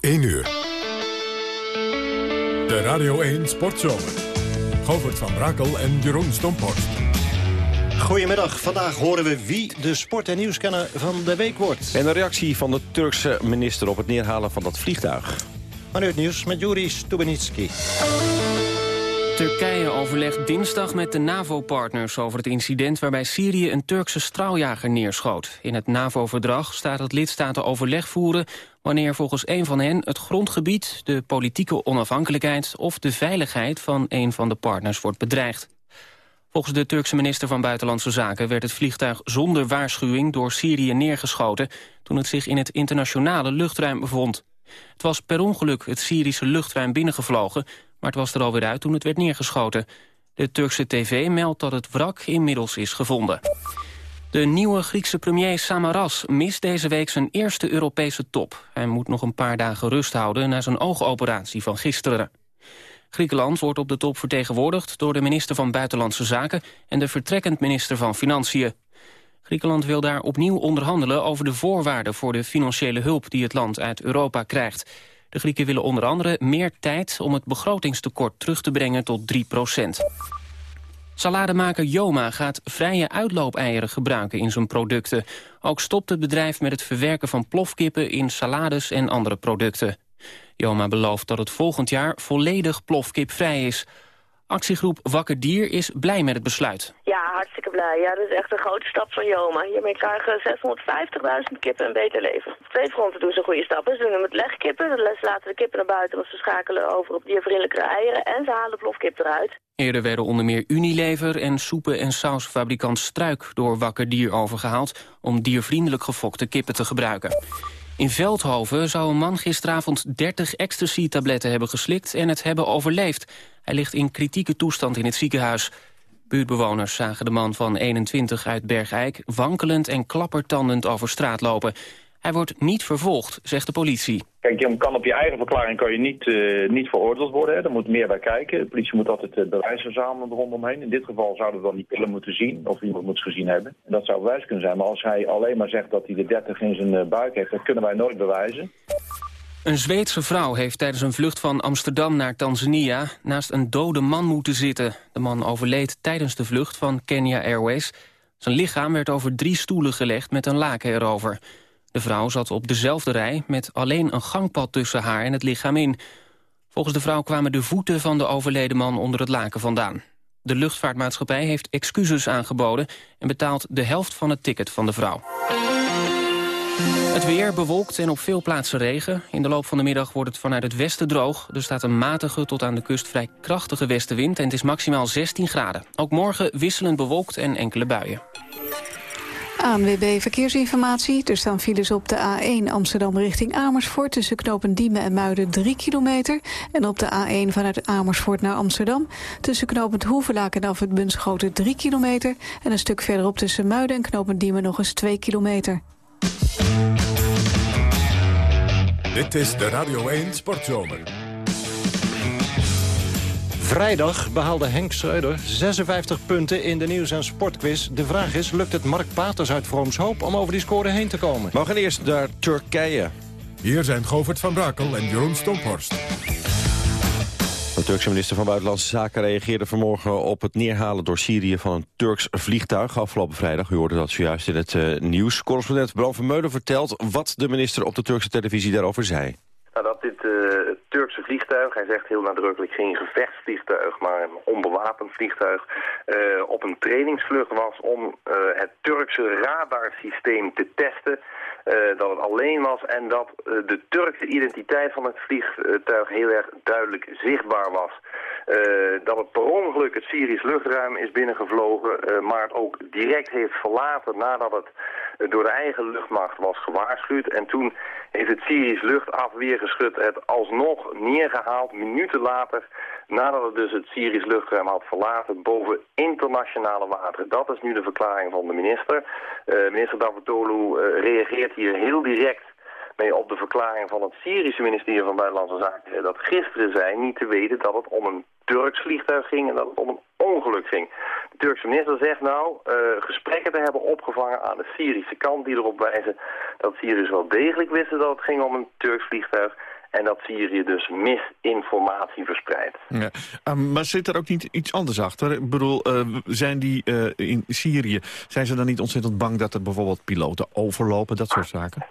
1 uur. De Radio 1 Sportzomer. Govert van Brakel en Jeroen Stomphorst. Goedemiddag, vandaag horen we wie de sport- en nieuwskenner van de week wordt. En een reactie van de Turkse minister op het neerhalen van dat vliegtuig. Maar nu het nieuws met Juri Stubenitski. Turkije overlegt dinsdag met de NAVO-partners over het incident waarbij Syrië een Turkse straaljager neerschoot. In het NAVO-verdrag staat dat lidstaten overleg voeren wanneer volgens een van hen het grondgebied, de politieke onafhankelijkheid of de veiligheid van een van de partners wordt bedreigd. Volgens de Turkse minister van Buitenlandse Zaken werd het vliegtuig zonder waarschuwing door Syrië neergeschoten toen het zich in het internationale luchtruim bevond. Het was per ongeluk het Syrische luchtruim binnengevlogen, maar het was er alweer uit toen het werd neergeschoten. De Turkse tv meldt dat het wrak inmiddels is gevonden. De nieuwe Griekse premier Samaras mist deze week zijn eerste Europese top. Hij moet nog een paar dagen rust houden na zijn oogoperatie van gisteren. Griekenland wordt op de top vertegenwoordigd door de minister van Buitenlandse Zaken en de vertrekkend minister van Financiën. Griekenland wil daar opnieuw onderhandelen over de voorwaarden voor de financiële hulp die het land uit Europa krijgt. De Grieken willen onder andere meer tijd om het begrotingstekort terug te brengen tot 3 procent. Salademaker Joma gaat vrije uitloopeieren gebruiken in zijn producten. Ook stopt het bedrijf met het verwerken van plofkippen in salades en andere producten. Joma belooft dat het volgend jaar volledig plofkipvrij is. Actiegroep Wakker Dier is blij met het besluit. Ja, hartstikke blij. Ja, dat is echt een grote stap van Joma. Hiermee krijgen 650.000 kippen een beter leven. Op twee fronten doen ze goede stappen. Ze doen het met legkippen. Ze laten de kippen naar buiten, want ze schakelen over op diervriendelijke eieren. En ze halen de plofkip eruit. Eerder werden onder meer Unilever en soepen- en sausfabrikant Struik... door Wakker Dier overgehaald om diervriendelijk gefokte kippen te gebruiken. In Veldhoven zou een man gisteravond 30 ecstasy-tabletten hebben geslikt... en het hebben overleefd. Hij ligt in kritieke toestand in het ziekenhuis. Buurtbewoners zagen de man van 21 uit Bergijk... wankelend en klappertandend over straat lopen. Hij wordt niet vervolgd, zegt de politie. Kijk, je kan op je eigen verklaring kan je niet, uh, niet veroordeeld worden. Hè. Er moet meer bij kijken. De politie moet altijd uh, bewijs verzamelen rondomheen. In dit geval zouden we dan die pillen moeten zien, of iemand moet gezien hebben. En dat zou bewijs kunnen zijn. Maar als hij alleen maar zegt dat hij de 30 in zijn uh, buik heeft, dat kunnen wij nooit bewijzen. Een Zweedse vrouw heeft tijdens een vlucht van Amsterdam naar Tanzania... naast een dode man moeten zitten. De man overleed tijdens de vlucht van Kenya Airways. Zijn lichaam werd over drie stoelen gelegd met een laken erover. De vrouw zat op dezelfde rij met alleen een gangpad tussen haar en het lichaam in. Volgens de vrouw kwamen de voeten van de overleden man onder het laken vandaan. De luchtvaartmaatschappij heeft excuses aangeboden... en betaalt de helft van het ticket van de vrouw. Het weer bewolkt en op veel plaatsen regen. In de loop van de middag wordt het vanuit het westen droog. Er staat een matige tot aan de kust vrij krachtige westenwind... en het is maximaal 16 graden. Ook morgen wisselend bewolkt en enkele buien. ANWB Verkeersinformatie. Er staan files op de A1 Amsterdam richting Amersfoort... tussen knopen Diemen en Muiden 3 kilometer. En op de A1 vanuit Amersfoort naar Amsterdam... tussen knooppunt Hoevelaak en af het Bunschoten 3 kilometer. En een stuk verderop tussen Muiden en knooppunt Diemen nog eens 2 kilometer. Dit is de Radio 1 Sportzomer. Vrijdag behaalde Henk Schreuder 56 punten in de nieuws- en sportquiz. De vraag is, lukt het Mark Paters uit Vroomshoop om over die score heen te komen? We gaan eerst naar Turkije. Hier zijn Govert van Brakel en Jeroen Stomphorst. De Turkse minister van Buitenlandse Zaken reageerde vanmorgen op het neerhalen door Syrië van een Turks vliegtuig afgelopen vrijdag. U hoorde dat zojuist in het uh, nieuws. Correspondent Bram van Meulen vertelt wat de minister op de Turkse televisie daarover zei. Nou, dat dit uh, Turkse vliegtuig, hij zegt heel nadrukkelijk geen gevechtsvliegtuig, maar een onbewapend vliegtuig, uh, op een trainingsvlucht was om uh, het Turkse radarsysteem te testen. dat het alleen was en dat de Turkse identiteit van het vliegtuig heel erg duidelijk zichtbaar was. dat het per ongeluk het Syrisch luchtruim is binnengevlogen, maar het ook direct heeft verlaten nadat het door de eigen luchtmacht was gewaarschuwd. En toen heeft het Syrisch luchtafweergeschut het alsnog neergehaald, minuten later, nadat het dus het Syrisch luchtruim had verlaten, boven internationale wateren. Dat is nu de verklaring van de minister. Uh, minister Davutoglu uh, reageert hier heel direct mee op de verklaring van het Syrische ministerie van Buitenlandse Zaken... dat gisteren zei niet te weten dat het om een Turks vliegtuig ging en dat het om een ongeluk ging. De Turkse minister zegt nou uh, gesprekken te hebben opgevangen aan de Syrische kant... die erop wijzen dat Syriërs wel degelijk wisten dat het ging om een Turks vliegtuig... En dat Syrië dus misinformatie verspreidt. Ja. Um, maar zit er ook niet iets anders achter? Ik bedoel, uh, zijn die in Syrië, zijn ze dan niet ontzettend bang dat er bijvoorbeeld piloten overlopen, dat soort zaken?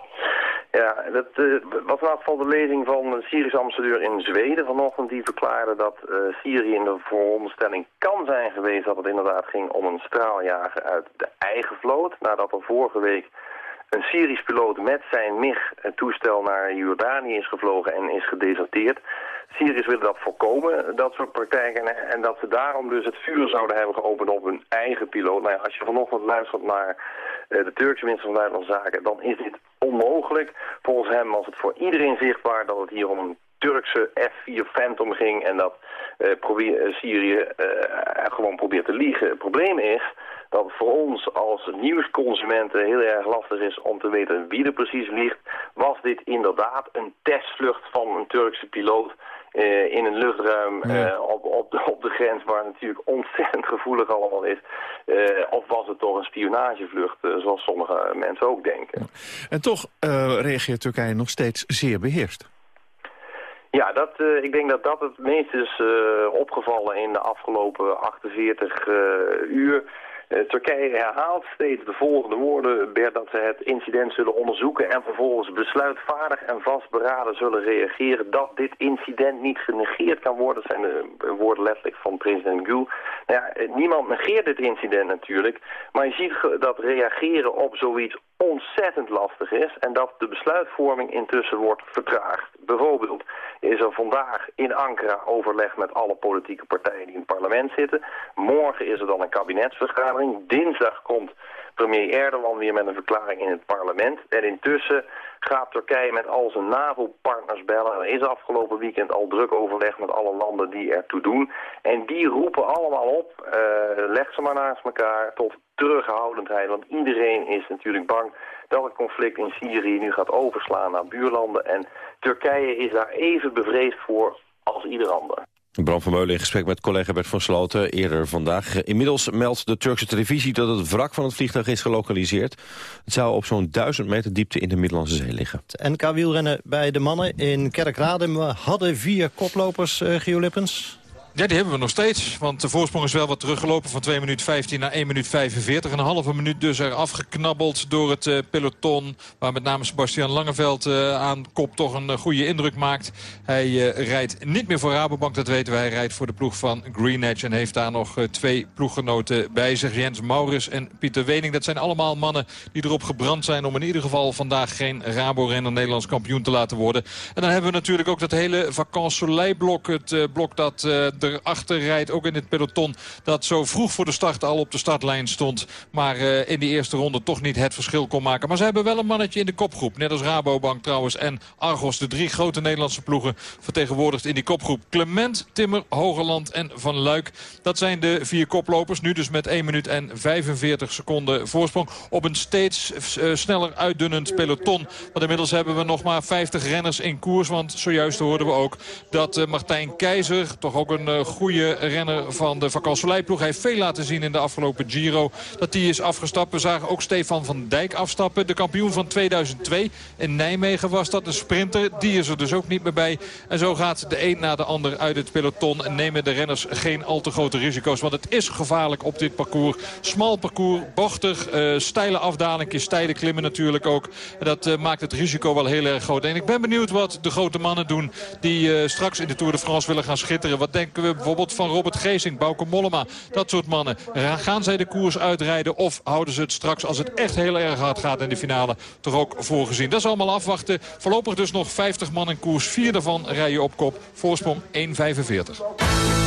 Ja, dat uh, was in de lezing van een Syrische ambassadeur in Zweden vanochtend. Die verklaarde dat uh, Syrië in de veronderstelling kan zijn geweest dat het inderdaad ging om een straaljager uit de eigen vloot. Nadat er vorige week een Syrisch piloot met zijn MIG-toestel naar Jordanië is gevlogen en is gedeserteerd. Syriërs willen dat voorkomen, dat soort praktijken. En dat ze daarom dus het vuur zouden hebben geopend op hun eigen piloot. Nou ja, als je vanochtend luistert naar de Turkse minister van Buitenlandse Zaken... dan is dit onmogelijk. Volgens hem was het voor iedereen zichtbaar dat het hier om een Turkse F-4 Phantom ging... en dat uh, probeer, uh, Syrië gewoon probeert te liegen. Het probleem is dat het voor ons als nieuwsconsumenten heel erg lastig is om te weten wie er precies vliegt. Was dit inderdaad een testvlucht van een Turkse piloot uh, in een luchtruim uh, op, op, de, op de grens waar het natuurlijk ontzettend gevoelig allemaal is. Uh, of was het toch een spionagevlucht, zoals sommige mensen ook denken. En toch reageert Turkije nog steeds zeer beheerst. Ja, dat, uh, ik denk dat dat het meest is uh, opgevallen in de afgelopen 48 uh, uur. Uh, Turkije herhaalt steeds de volgende woorden, Bert, dat ze het incident zullen onderzoeken en vervolgens besluitvaardig en vastberaden zullen reageren dat dit incident niet genegeerd kan worden. Dat zijn de woorden letterlijk van president Gül. Nou ja, niemand negeert dit incident natuurlijk, maar je ziet dat reageren op zoiets ontzettend lastig is en dat de besluitvorming intussen wordt vertraagd. Bijvoorbeeld is er vandaag in Ankara overleg met alle politieke partijen die in het parlement zitten. Morgen is er dan een kabinetsvergadering. Dinsdag komt premier Erdogan weer met een verklaring in het parlement. En intussen gaat Turkije met al zijn NAVO-partners bellen. Er is afgelopen weekend al druk overleg met alle landen die ertoe doen. En die roepen allemaal op, uh, leg ze maar naast elkaar, tot terughoudendheid. Want iedereen is natuurlijk bang dat het conflict in Syrië nu gaat overslaan naar buurlanden. En Turkije is daar even bevreesd voor als ieder ander. Bram van Meulen in gesprek met collega Bert van Sloten eerder vandaag. Inmiddels meldt de Turkse televisie dat het wrak van het vliegtuig is gelokaliseerd. Het zou op zo'n duizend meter diepte in de Middellandse Zee liggen. Het NK-wielrennen bij de mannen in Kerkrade. We hadden vier koplopers, uh, Gio Lippens. Ja, die hebben we nog steeds. Want de voorsprong is wel wat teruggelopen van 2 minuten 15 naar 1 minuut 45. Een halve minuut dus er afgeknabbeld door het uh, peloton. Waar met name Sebastian Langeveld uh, aan kop toch een uh, goede indruk maakt. Hij rijdt niet meer voor Rabobank, dat weten wij. Hij rijdt voor de ploeg van Green Edge. En heeft daar nog twee ploeggenoten bij zich. Jens Maurits en Pieter Wening. Dat zijn allemaal mannen die erop gebrand zijn om in ieder geval vandaag geen Rabo-renner Nederlands kampioen te laten worden. En dan hebben we natuurlijk ook dat hele Vacances blok. Het blok dat de erachter rijdt. Ook in het peloton dat zo vroeg voor de start al op de startlijn stond. Maar uh, in die eerste ronde toch niet het verschil kon maken. Maar ze hebben wel een mannetje in de kopgroep. Net als Rabobank trouwens en Argos. De drie grote Nederlandse ploegen vertegenwoordigd in die kopgroep. Clement, Timmer, Hogeland en Van Luik. Dat zijn de vier koplopers. Nu dus met 1 minuut en 45 seconden voorsprong. Op een steeds uh, sneller uitdunnend peloton. Want inmiddels hebben we nog maar 50 renners in koers. Want zojuist hoorden we ook dat uh, Martijn Keizer, toch ook een goede renner van de Vacansoleil-ploeg. Hij heeft veel laten zien in de afgelopen Giro. Dat die is afgestapt. We zagen ook Stefan van Dijk afstappen. De kampioen van 2002 in Nijmegen was dat. Een sprinter. Die is er dus ook niet meer bij. En zo gaat de een na de ander uit het peloton. En nemen de renners geen al te grote risico's. Want het is gevaarlijk op dit parcours. Smal parcours, bochtig, uh, steile afdalingen, steile klimmen natuurlijk ook. En dat uh, maakt het risico wel heel erg groot. En ik ben benieuwd wat de grote mannen doen die uh, straks in de Tour de France willen gaan schitteren. Wat denken we bijvoorbeeld van Robert Geesing, Bauke Mollema. Dat soort mannen. Gaan zij de koers uitrijden of houden ze het straks als het echt heel erg hard gaat in de finale toch ook voorgezien. Dat is allemaal afwachten. Voorlopig dus nog 50 man in koers. Vier daarvan rijden op kop. Voorsprong 1,45.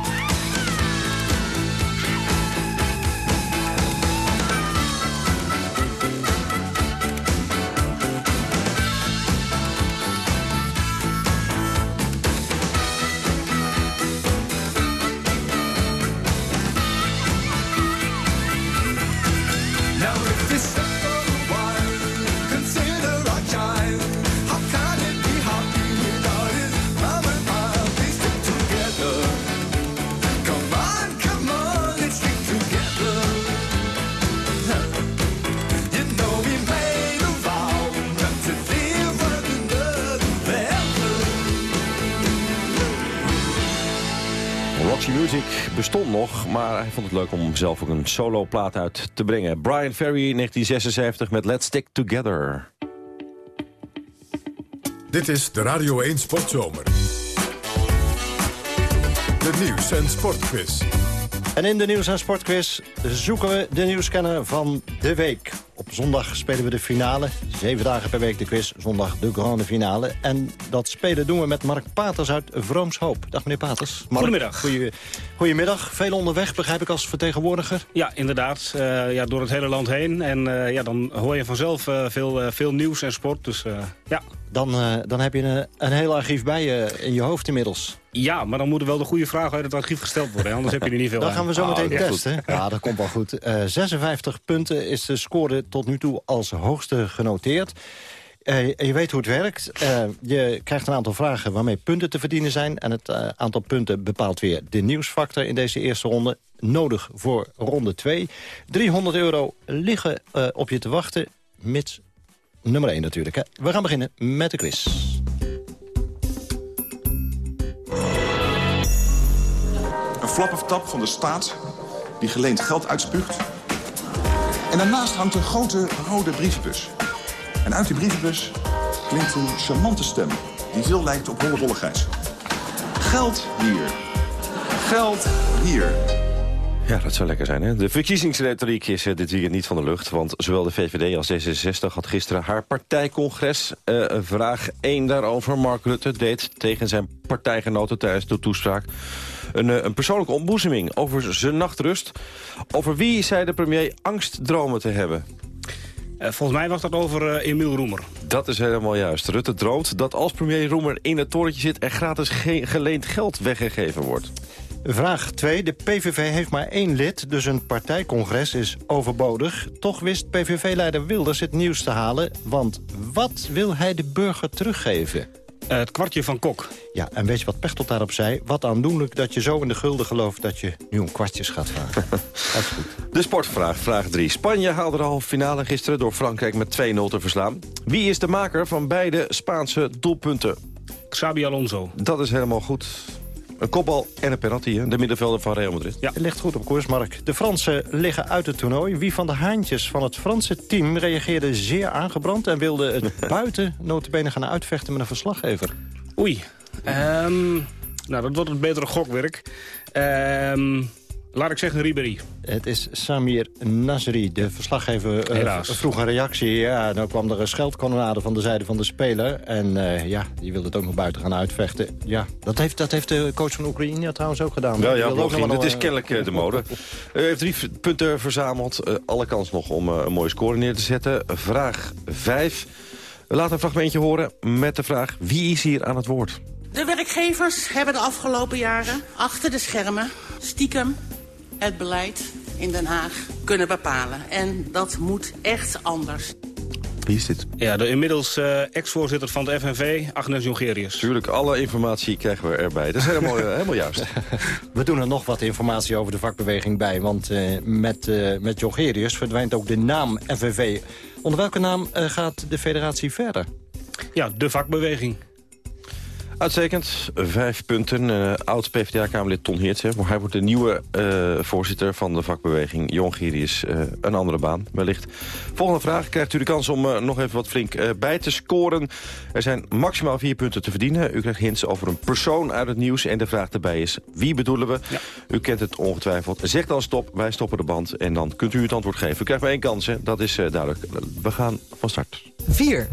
Hij vond het leuk om zelf ook een soloplaat uit te brengen. Brian Ferry, 1976 met Let's Stick Together. Dit is de Radio 1 Sportzomer. De nieuws- en sportquiz. En in de nieuws- en sportquiz zoeken we de nieuwscanner van de week. Op zondag spelen we de finale. Zeven dagen per week de quiz. Zondag de grande finale. En dat spelen doen we met Mark Paters uit Vroomshoop. Dag meneer Paters. Mark, Goedemiddag. Goeie, goedemiddag. Veel onderweg, begrijp ik als vertegenwoordiger. Ja, inderdaad. Eh, ja, door het hele land heen. En eh, ja, dan hoor je vanzelf eh, veel, veel nieuws en sport. Dus ja. Dan, dan heb je een, een heel archief bij je in je hoofd inmiddels. Ja, maar dan moeten wel de goede vragen uit het archief gesteld worden. Anders heb je er niet veel Dan aan. gaan we zo meteen Oh, ja. testen. Ja, dat komt wel goed. Eh 56 punten is de score tot nu toe als hoogste genoteerd. Eh, je weet hoe het werkt. Eh, je krijgt een aantal vragen waarmee punten te verdienen zijn. En het eh, aantal punten bepaalt weer de nieuwsfactor in deze eerste ronde. Nodig voor ronde 2. 300 euro liggen eh, op je te wachten. Mits nummer 1 natuurlijk. Hè. We gaan beginnen met de quiz. Een flap of tap van de staat die geleend geld uitspuugt. En daarnaast hangt een grote rode brievenbus. En uit die brievenbus klinkt een charmante stem die veel lijkt op Holle Bolle Gijs. Geld hier. Geld hier. Ja, dat zou lekker zijn, hè? De verkiezingsretoriek is eh, dit weekend niet van de lucht... want zowel de VVD als D66 had gisteren haar partijcongres. Eh, vraag 1 daarover. Mark Rutte deed tegen zijn partijgenoten tijdens de toespraak... Een, eh, een persoonlijke ontboezeming over zijn nachtrust. Over wie zei de premier angstdromen te hebben? Eh, volgens mij was dat over eh, Emiel Roemer. Dat is helemaal juist. Rutte droomt dat als premier Roemer in het torentje zit... er gratis ge- geleend geld weggegeven wordt. Vraag 2. De PVV heeft maar één lid, dus een partijcongres is overbodig. Toch wist PVV-leider Wilders het nieuws te halen. Want wat wil hij de burger teruggeven? Eh, het kwartje van Kok. Ja, en weet je wat Pechtold daarop zei? Wat aandoenlijk dat je zo in de gulden gelooft... dat je nu om kwartjes gaat vragen. dat is goed. De sportvraag, vraag 3. Spanje haalde de halve finale gisteren door Frankrijk met 2-0 te verslaan. Wie is de maker van beide Spaanse doelpunten? Xabi Alonso. Dat is helemaal goed. Een kopbal en een penalty, hè? de middenvelder van Real Madrid. Ja. Het ligt goed op koers, Mark. De Fransen liggen uit het toernooi. Wie van de haantjes van het Franse team reageerde zeer aangebrand... en wilde het buiten notabene gaan uitvechten met een verslaggever? Oei. Ehm, nou, dat wordt een betere gokwerk. Ehm, Laat ik zeggen Ribéry. Het is Samir Nasri, de verslaggever eh, Helaas. vroeg een reactie. Ja, dan kwam er een scheldkanonade van de zijde van de speler. En eh, ja, die wilde het ook nog buiten gaan uitvechten. Ja, dat heeft, dat heeft de coach van Oekraïne trouwens ook gedaan. Ja, ja, dat is wel, kennelijk eh, de mode. U heeft drie punten verzameld. Eh, alle kans nog om eh, een mooie score neer te zetten. Vraag 5. We laten een fragmentje horen met de vraag... wie is hier aan het woord? De werkgevers hebben de afgelopen jaren achter de schermen stiekem het beleid in Den Haag kunnen bepalen. En dat moet echt anders. Wie is dit? Ja, de inmiddels eh, ex-voorzitter van de FNV, Agnes Jongerius. Tuurlijk, alle informatie krijgen we erbij. Dat is helemaal, eh, helemaal juist. We doen er nog wat informatie over de vakbeweging bij. Want eh, met, eh met Jongerius verdwijnt ook de naam FNV. Onder welke naam eh, gaat de federatie verder? Ja, de vakbeweging. Uitstekend, vijf punten. Eh, Oud-PVDA-Kamerlid Ton Heerts. hè, maar hij wordt de nieuwe eh, voorzitter van de vakbeweging. Jongerius, eh een andere baan wellicht. Volgende vraag. Krijgt u de kans om eh, nog even wat flink eh, bij te scoren. Er zijn maximaal vier punten te verdienen. U krijgt hints over een persoon uit het nieuws. En de vraag erbij is, wie bedoelen we? U kent het ongetwijfeld. Zeg dan stop, wij stoppen de band. En dan kunt u het antwoord geven. U krijgt maar één kans, hè. dat is eh, duidelijk. We gaan van start. 4.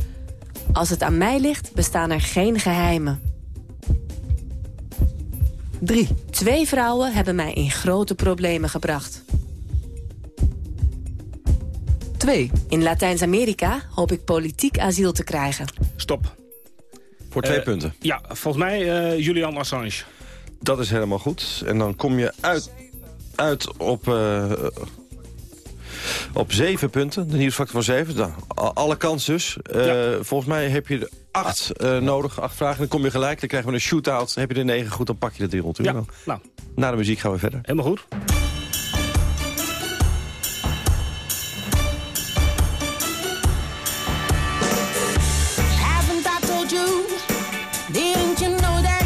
Als het aan mij ligt, bestaan er geen geheimen. 3. Twee vrouwen hebben mij in grote problemen gebracht. 2. In Latijns-Amerika hoop ik politiek asiel te krijgen. Stop. Voor twee Eh, punten. Ja, volgens mij eh, Julian Assange. Dat is helemaal goed. En dan kom je uit, uit op, eh, op zeven punten. De nieuwsfactor van zeven. Nou, a- alle kans dus. Eh, Volgens mij heb je er acht eh, nodig. Acht vragen. Dan kom je gelijk. Dan krijgen we een shootout. Heb je er negen goed, dan pak je de 300 euro. nou. Na de muziek gaan we verder. Helemaal goed. Haven't I told you? Didn't you know that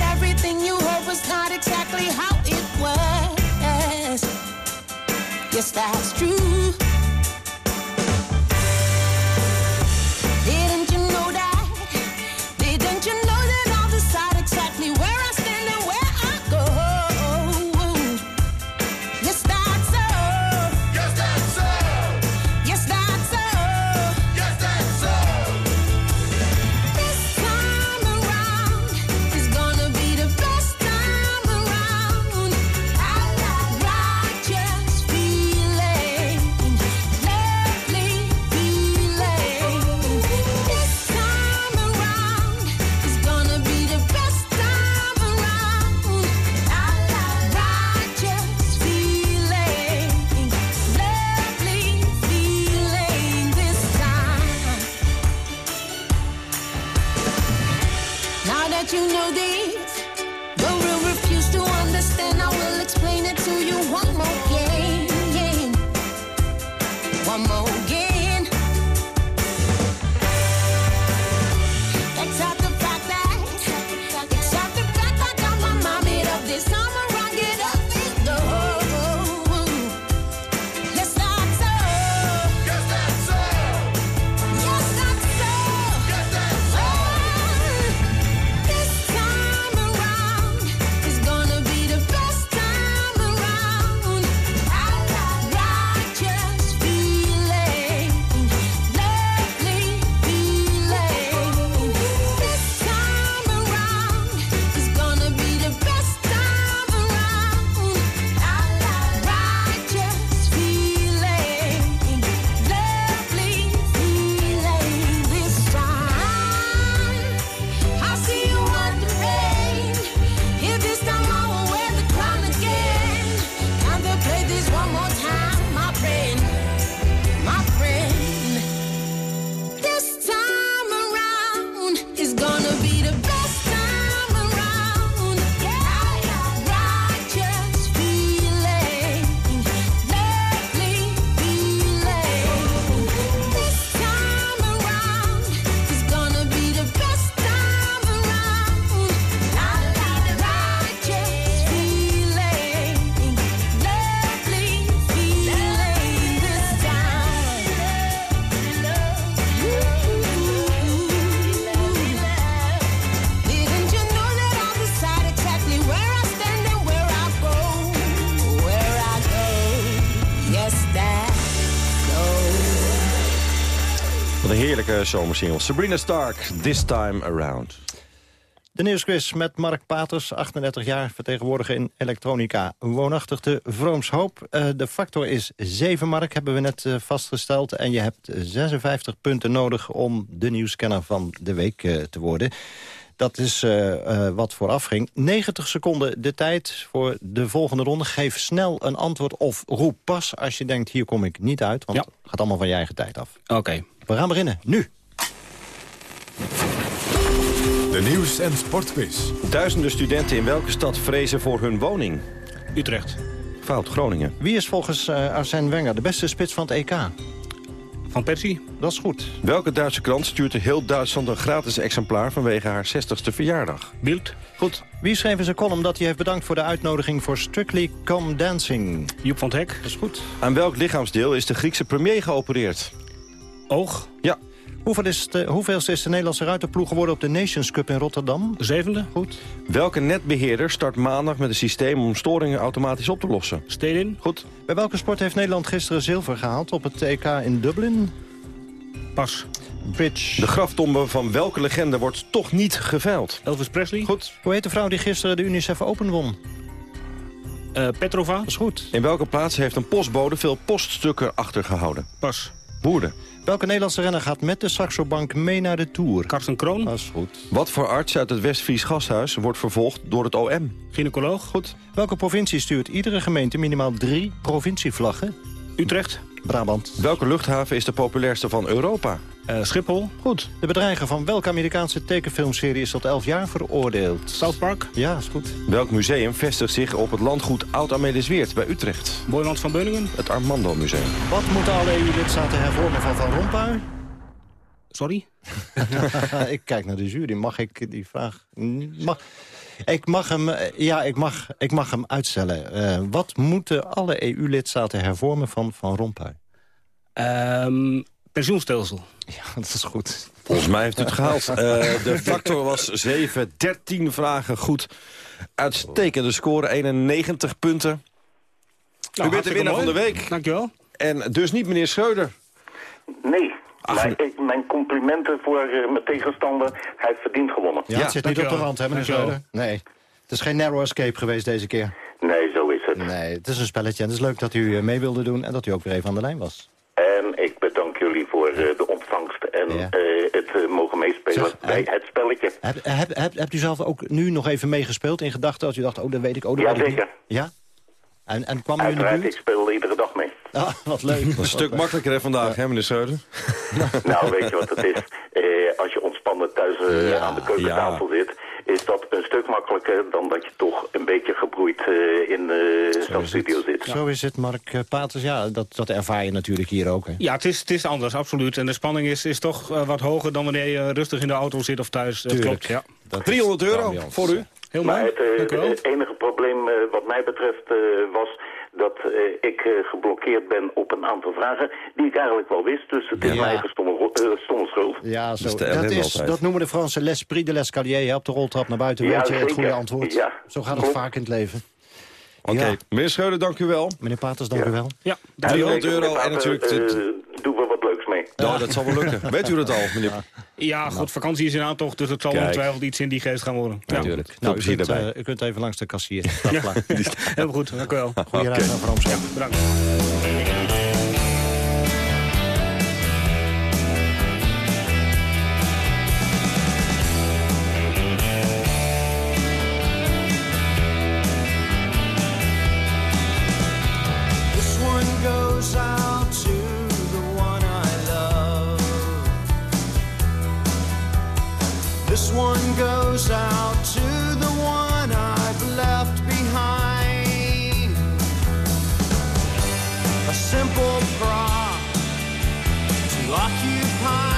zomersingle. Sabrina Stark, This Time Around. De nieuwsquiz met Mark Paters, 38 jaar, vertegenwoordiger in elektronica. Woonachtig te Vroomshoop. Eh, de factor is 7, Mark, hebben we net eh, vastgesteld. En je hebt 56 punten nodig om de nieuwscanner van de week eh, te worden. Dat is eh, eh, wat vooraf ging. 90 seconden de tijd voor de volgende ronde. Geef snel een antwoord of roep pas als je denkt... hier kom ik niet uit, want het gaat allemaal van je eigen tijd af. Oké. We gaan beginnen, nu. De nieuws- en sportquiz. Duizenden studenten in welke stad vrezen voor hun woning? Utrecht. Fout, Groningen. Wie is volgens eh Arsène Wenger de beste spits van het EK? Van Persie. Dat is goed. Welke Duitse krant stuurt heel Duitsland een gratis exemplaar vanwege haar 60ste verjaardag? Beeld. Goed. Wie schreef in zijn column dat hij heeft bedankt voor de uitnodiging voor Strictly Come Dancing? Joep van het Hek. Dat is goed. Aan welk lichaamsdeel is de Griekse premier geopereerd? Oog. Ja. Hoeveel is de, hoeveelste is de Nederlandse ruiterploeg geworden op de Nations Cup in Rotterdam? Zevende. Goed. Welke netbeheerder start maandag met een systeem om storingen automatisch op te lossen? Stedin. Goed. Bij welke sport heeft Nederland gisteren zilver gehaald op het EK in Dublin? Pas. Bridge. De graftombe van welke legende wordt toch niet geveild? Elvis Presley. Goed. Hoe heet de vrouw die gisteren de UNICEF Open won? Eh, Petrova. Dat is goed. In welke plaats heeft een postbode veel poststukken achtergehouden? Pas. Woerden. Welke Nederlandse renner gaat met de Saxo Bank mee naar de Tour? Karsten Kroon. Dat is goed. Wat voor arts uit het Westfries gasthuis wordt vervolgd door het OM? Gynaecoloog. Goed. Welke provincie stuurt iedere gemeente minimaal drie provincievlaggen? Utrecht. Brabant. Welke luchthaven is de populairste van Europa? Eh, Schiphol. Goed. De bedreiger van welke Amerikaanse tekenfilmserie is tot 11 jaar veroordeeld? South Park. Ja, is goed. Welk museum vestigt zich op het landgoed Oud-Amelisweert bij Utrecht? Boyland van Beuningen. Het Armando Museum. Wat moeten alle EU-lidstaten hervormen van Van Rompuy? Sorry? ik kijk naar de jury. Mag ik die vraag... Mag... Ik mag hem, eh, ja, ik mag, ik mag hem uitstellen. Eh, wat moeten alle EU-lidstaten hervormen van Van Rompuy? Ehm, pensioenstelsel. Ja, dat is goed. Volgens mij heeft u het gehaald. Eh, de factor was 7, 13 vragen goed. Uitstekende score, 91 punten. Nou, u bent de winnaar van de week. Dankjewel. En dus niet meneer Schreuder. Nee, Ach, ik, mijn complimenten voor eh, mijn tegenstander. Hij heeft verdiend gewonnen. Ja, het zit niet op de rand, hè, meneer. Schreuder? Nee. Het is geen narrow escape geweest deze keer. Nee, zo is het. Nee, het is een spelletje. En het is leuk dat u eh, mee wilde doen en dat u ook weer even aan de lijn was. En ik bedank jullie voor eh, de ontvangst en Ja. eh, het eh, mogen meespelen Zeg, bij eh, het spelletje. Heb, heb, heb, hebt u zelf ook nu nog even meegespeeld in gedachten? Dat u dacht, oh, dat weet ik, oh, dat Ja, weet ik niet. zeker. Ja? En, en kwam u in de Uiteraard, ik speel iedere dag mee. Ah, wat leuk. Een stuk makkelijker hè, vandaag, hè, meneer Schreuder? Nou, weet je wat het is? Eh, als je ontspannen thuis eh, Ja, aan de keukentafel zit... is dat een stuk makkelijker dan dat je toch een beetje gebroeid eh, in eh, zo'n studio zit. Zo is het, Mark eh, Paters. Ja, dat, dat ervaar je natuurlijk hier ook. Hè. Ja, het is, het is anders, absoluut. En de spanning is, is toch eh, wat hoger dan wanneer je rustig in de auto zit of thuis. Dat Tuurlijk. klopt, ja. Dat is 300 euro voor u. Heel Maar mooi. het, eh, Dank u wel. het enige probleem eh, wat mij betreft eh, was dat eh, ik eh, geblokkeerd ben op een aantal vragen die ik eigenlijk wel wist. Dus het is Ja. mijn eigen stomme, eh, stomme schuld. Ja, zo. Dat is de Dat, is, noemen de Franse l'esprit de l'escalier. hè. Op de roltrap naar buiten Ja, weet je het goede antwoord. Ja, Zo gaat het vaak in het leven. Oké, Ja. meneer Schreuder, dank u wel. Meneer Paters, dank u wel. Ja, En 300 zeker, euro en natuurlijk... doen we wat Nou, dat zal wel lukken. Weet u dat al, meneer? ja goed, vakantie is in aantocht, dus het zal Kijk. ongetwijfeld iets in die geest gaan worden. Ja. Natuurlijk. Veel Nou, u plezier kunt, daarbij. eh, u kunt even langs de kassier. Ja. Heel goed, dank u wel. Goeie reis naar Vroomschap. Bedankt. A simple prop to occupy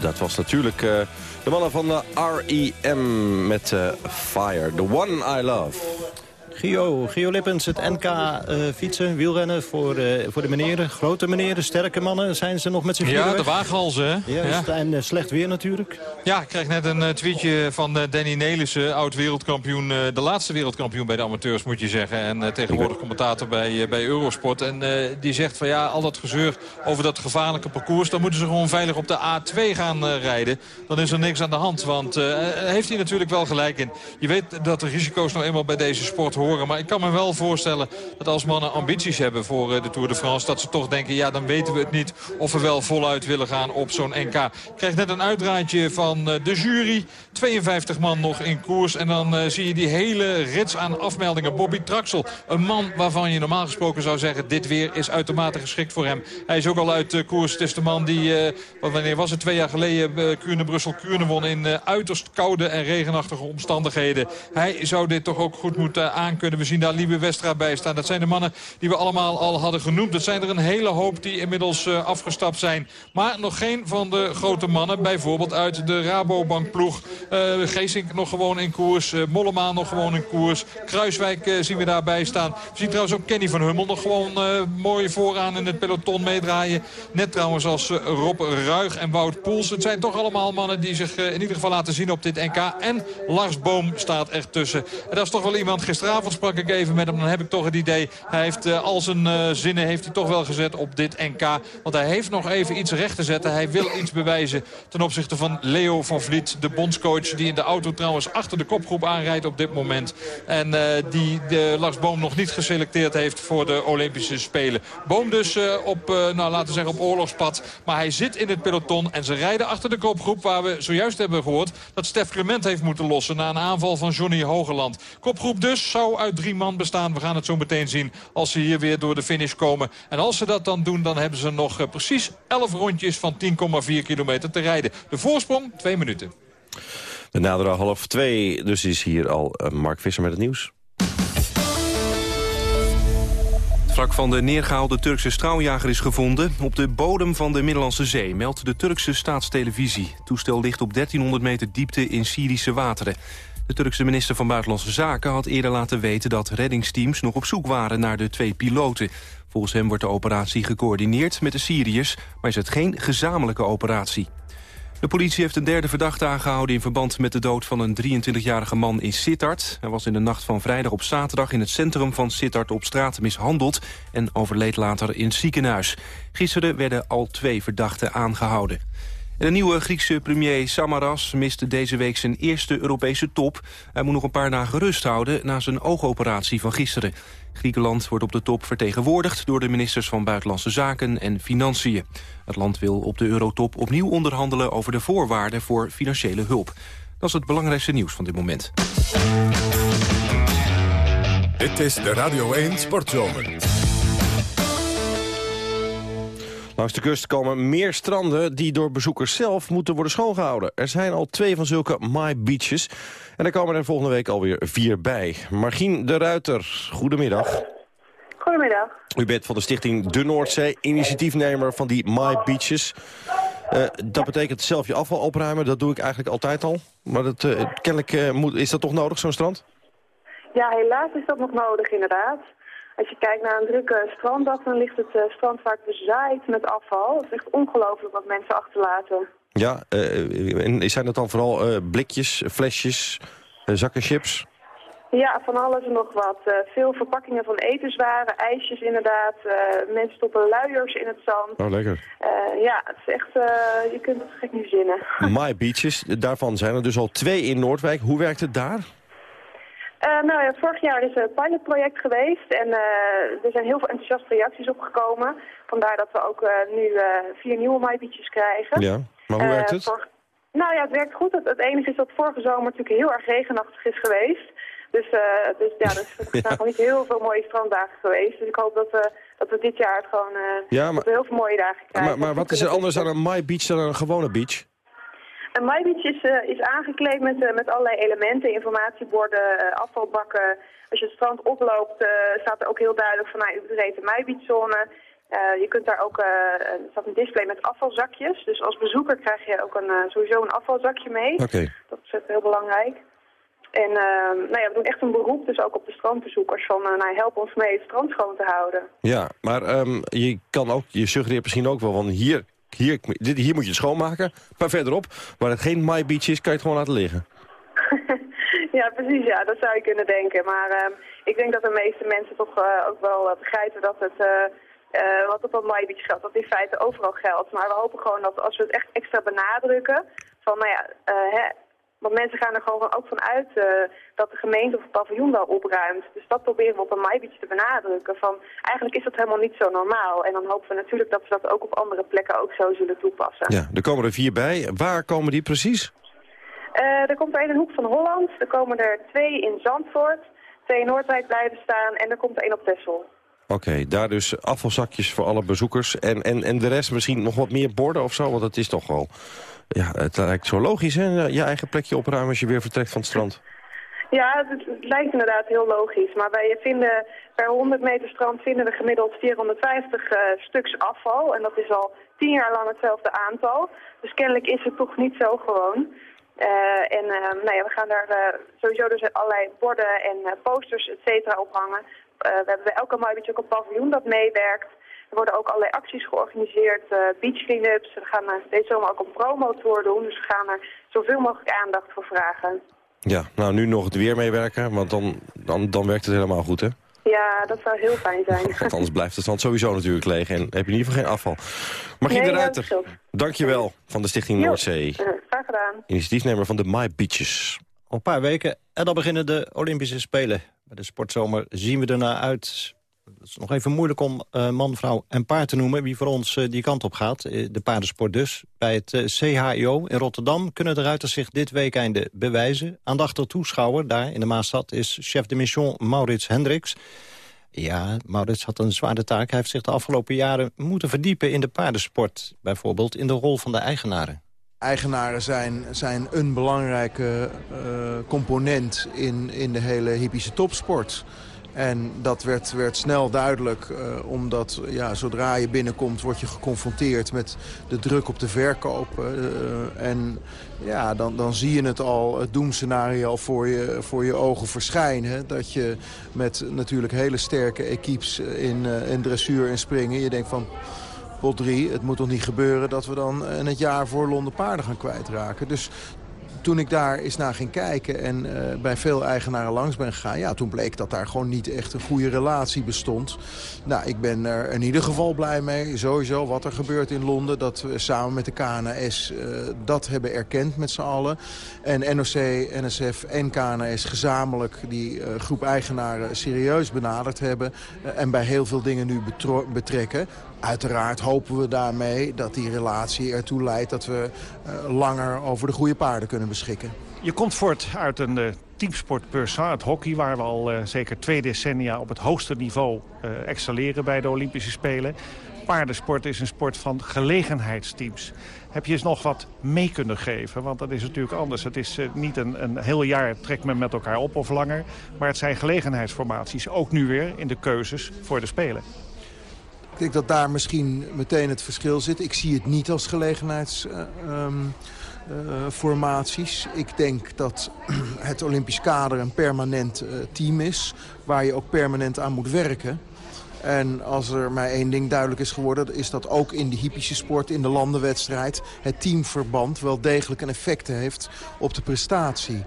Dat was natuurlijk eh, de mannen van de R.E.M. met eh, Fire. The One I Love. Gio, Gio Lippens, het NK eh, fietsen, wielrennen voor, eh, voor de meneren. Grote meneren, sterke mannen, zijn ze nog met z'n vieren Ja, de waaghalzen, hè? Juist, en eh, slecht weer natuurlijk. Ja, ik kreeg net een tweetje van Danny Nelissen, oud-wereldkampioen. de laatste wereldkampioen bij de amateurs, moet je zeggen. En tegenwoordig commentator bij, bij Eurosport. En die zegt van ja, al dat gezeur over dat gevaarlijke parcours... dan moeten ze gewoon veilig op de A2 gaan rijden. Dan is er niks aan de hand, want heeft hij natuurlijk wel gelijk in. Je weet dat de risico's nou eenmaal bij deze sport horen. Maar ik kan me wel voorstellen dat als mannen ambities hebben voor eh, de Tour de France... dat ze toch denken, ja, dan weten we het niet of we wel voluit willen gaan op zo'n NK. Ik krijg net een uitdraadje van eh, de jury. 52 man nog in koers. En dan eh, zie je die hele rits aan afmeldingen. Bobby Traxel, een man waarvan je normaal gesproken zou zeggen... dit weer is uitermate geschikt voor hem. Hij is ook al uit de koers. Het is de man die, wanneer was het, twee jaar geleden... Uh, Kuurne-Brussel-Kuurne won in uiterst koude en regenachtige omstandigheden. Hij zou dit toch ook goed moeten aankunnen. We zien daar Liebe Westra bij staan. Dat zijn de mannen die we allemaal al hadden genoemd. Het zijn er een hele hoop die inmiddels eh, afgestapt zijn. Maar nog geen van de grote mannen. Bijvoorbeeld uit de Rabobank-ploeg. Eh Geesink nog gewoon in koers. Eh, Mollema nog gewoon in koers. Kruiswijk zien we daarbij staan. We zien trouwens ook Kenny van Hummel nog gewoon mooi vooraan in het peloton meedraaien. Net trouwens als Rob Ruig en Wout Poels. Het zijn toch allemaal mannen die zich in ieder geval laten zien op dit NK. En Lars Boom staat er tussen. En dat is toch wel iemand. Gisteravond sprak ik even met hem. Dan heb ik toch het idee. Hij heeft eh, al zijn eh, zinnen heeft hij toch wel gezet op dit NK. Want hij heeft nog even iets recht te zetten. Hij wil iets bewijzen ten opzichte van Leo van Vliet. De bondscoach die in de auto trouwens achter de kopgroep aanrijdt op dit moment. En eh, die de Lars Boom nog niet geselecteerd heeft voor de Olympische Spelen. Boom dus op, nou, laten we zeggen op oorlogspad. Maar hij zit in het peloton en ze rijden achter de kopgroep... waar we zojuist hebben gehoord dat Stef Clement heeft moeten lossen... na een aanval van Johnny Hogeland. Kopgroep dus zou uit drie man bestaan. We gaan het zo meteen zien als ze hier weer door de finish komen. En als ze dat dan doen, dan hebben ze nog eh, precies 11 rondjes van 10,4 kilometer te rijden. De voorsprong, twee minuten. De nadere half twee, dus is hier al eh, Mark Visser met het nieuws. Het wrak van de neergehaalde Turkse straaljager is gevonden... op de bodem van de Middellandse Zee, meldt de Turkse staatstelevisie. Het toestel ligt op 1300 meter diepte in Syrische wateren. De Turkse minister van Buitenlandse Zaken had eerder laten weten... dat reddingsteams nog op zoek waren naar de twee piloten. Volgens hem wordt de operatie gecoördineerd met de Syriërs... maar is het geen gezamenlijke operatie. De politie heeft een derde verdachte aangehouden... in verband met de dood van een 23-jarige man in Sittard. Hij was in de nacht van vrijdag op zaterdag... in het centrum van Sittard op straat mishandeld... en overleed later in het ziekenhuis. Gisteren werden al twee verdachten aangehouden. De nieuwe Griekse premier Samaras miste deze week zijn eerste Europese top. Hij moet nog een paar dagen rust houden na zijn oogoperatie van gisteren. Griekenland wordt op de top vertegenwoordigd door de ministers van Buitenlandse Zaken en Financiën. Het land wil op de eurotop opnieuw onderhandelen over de voorwaarden voor financiële hulp. Dat is het belangrijkste nieuws van dit moment. Dit is de Radio 1 Sportzomer. Langs de kust komen meer stranden die door bezoekers zelf moeten worden schoongehouden. Er zijn al twee van zulke My Beaches. En er komen er volgende week alweer vier bij. Margien de Ruiter, goedemiddag. Goedemiddag. U bent van de stichting De Noordzee, initiatiefnemer van die My Beaches. Eh, dat betekent zelf je afval opruimen, dat doe ik eigenlijk altijd al. Maar dat, eh, kennelijk eh, moet, is dat toch nodig, zo'n strand? Ja, helaas is dat nog nodig inderdaad. Als je kijkt naar een drukke stranddag, dan ligt het eh, strand vaak bezaaid met afval. Het is echt ongelooflijk wat mensen achterlaten. Ja, eh, en zijn dat dan vooral eh, blikjes, flesjes, zakken chips? Ja, van alles en nog wat. Veel verpakkingen van etenswaren, ijsjes inderdaad. Mensen stoppen luiers in het zand. Oh, lekker. Ja, het is echt, je kunt het gek niet zinnen. My Beaches, daarvan zijn er dus al twee in Noordwijk. Hoe werkt het daar? Eh, nou ja, vorig jaar is een pilotproject geweest en eh, er zijn heel veel enthousiaste reacties opgekomen. Vandaar dat we ook eh, nu vier nieuwe MyBeaches krijgen. Ja, maar hoe werkt het? Nou ja, het werkt goed. Het, het enige is dat vorige zomer natuurlijk heel erg regenachtig is geweest. Dus, dus ja, dus er zijn gewoon niet heel veel mooie stranddagen geweest. Dus ik hoop dat, we dat we dit jaar het gewoon Ja, maar- heel veel mooie dagen krijgen. Maar, maar wat is er anders aan een My Beach dan een gewone beach? MyBeach is, eh, is aangekleed met, eh, met allerlei elementen, informatieborden, eh, afvalbakken. Als je het strand oploopt, staat er ook heel duidelijk van, nou, u betreedt de MyBeach-zone. Je kunt daar ook, er staat een display met afvalzakjes. Dus als bezoeker krijg je ook een, sowieso een afvalzakje mee. Oké. Dat is echt heel belangrijk. En eh, nou ja, we doen echt een beroep dus ook op de strandbezoekers van, nou, help ons mee het strand schoon te houden. Ja, maar ehm, je kan ook, je suggereert misschien ook wel van hier, hier, hier moet je het schoonmaken. Maar verderop, waar het geen My Beach is, kan je het gewoon laten liggen. ja, precies, ja, dat zou je kunnen denken. Maar ehm, ik denk dat de meeste mensen toch eh, ook wel eh, begrijpen dat het, eh, wat op een MyBeach geldt, dat in feite overal geldt. Maar we hopen gewoon dat als we het echt extra benadrukken, van nou ja, hè, want mensen gaan er gewoon ook van uit eh, dat de gemeente of het paviljoen wel opruimt. Dus dat proberen we op een MyBeach te benadrukken. Van, eigenlijk is dat helemaal niet zo normaal. En dan hopen we natuurlijk dat we dat ook op andere plekken ook zo zullen toepassen. Ja, er komen er vier bij. Waar komen die precies? Eh, er komt er één in de hoek van Holland. Er komen er twee in Zandvoort. Twee in Noordwijk blijven staan. En er komt er één op Texel. Oké, daar dus afvalzakjes voor alle bezoekers. En, en, en de rest misschien nog wat meer borden of zo? Want het is toch wel... Ja, het lijkt zo logisch, hè? Je eigen plekje opruimen als je weer vertrekt van het strand. Ja, het, lijkt inderdaad heel logisch. Maar wij vinden per 100 meter strand vinden we gemiddeld 450 eh, stuks afval. En dat is al 10 jaar lang hetzelfde aantal. Dus kennelijk is het toch niet zo gewoon. Eh, en eh, nou ja, we gaan daar sowieso dus allerlei borden en posters, et cetera, ophangen. We hebben bij elke MyBeach ook een paviljoen dat meewerkt. Er worden ook allerlei acties georganiseerd, eh beach cleanups. We gaan er deze zomer ook een promo-tour doen. Dus we gaan er zoveel mogelijk aandacht voor vragen. Ja, nou nu nog het weer meewerken, want dan, dan, dan werkt het helemaal goed, hè? Ja, dat zou heel fijn zijn. Want anders blijft het strand sowieso natuurlijk leeg en heb je in ieder geval geen afval. Margriet Nee, de ja, Ruiter, dankjewel van de Stichting Noordzee. eh, graag gedaan. Initiatiefnemer van de My Beaches. Al een paar weken en dan beginnen de Olympische Spelen. Bij de sportzomer zien we ernaar uit. Het is nog even moeilijk om eh, man, vrouw en paard te noemen... wie voor ons eh, die kant op gaat, eh, de paardensport dus. Bij het CHIO in Rotterdam kunnen de ruiters zich dit weekende bewijzen. Aandachtig toeschouwer daar in de Maastad is chef de mission Maurits Hendricks. Ja, Maurits had een zware taak. Hij heeft zich de afgelopen jaren moeten verdiepen in de paardensport. Bijvoorbeeld in de rol van de eigenaren. Eigenaren zijn, zijn een belangrijke component in, in de hele hippische topsport. En dat werd, werd snel duidelijk, eh, omdat ja, zodra je binnenkomt... word je geconfronteerd met de druk op de verkoop. eh, en ja, dan, dan zie je het al, het doemscenario al voor je, voor je ogen verschijnen. Dat je met natuurlijk hele sterke equipes in, eh, in dressuur en springen... je denkt van, pot 3, het moet toch niet gebeuren dat we dan in het jaar voor Londen paarden gaan kwijtraken. Dus toen ik daar eens naar ging kijken en eh, bij veel eigenaren langs ben gegaan... ja, toen bleek dat daar gewoon niet echt een goede relatie bestond. Nou, ik ben er in ieder geval blij mee, sowieso, wat er gebeurt in Londen... dat we samen met de KNS eh, dat hebben erkend met z'n allen. En NOC, NSF en KNS gezamenlijk die eh, groep eigenaren serieus benaderd hebben... en bij heel veel dingen nu betrekken. Uiteraard hopen we daarmee dat die relatie ertoe leidt... dat we eh, langer over de goede paarden kunnen beschikken. Je komt voort uit een uh, teamsportbus, het hockey... waar we al uh, zeker twee decennia op het hoogste niveau excelleren bij de Olympische Spelen. paardensport is een sport van gelegenheidsteams. Heb je eens nog wat mee kunnen geven? Want dat is natuurlijk anders. Het is eh, niet een, een heel jaar trekt men met elkaar op of langer. Maar het zijn gelegenheidsformaties. Ook nu weer in de keuzes voor de Spelen. Ik denk dat daar misschien meteen het verschil zit. Ik zie het niet als gelegenheidsformaties. ik denk dat het Olympisch kader een permanent eh, team is... waar je ook permanent aan moet werken. En als er mij één ding duidelijk is geworden... is dat ook in de hippische sport, in de landenwedstrijd... het teamverband wel degelijk een effect heeft op de prestatie.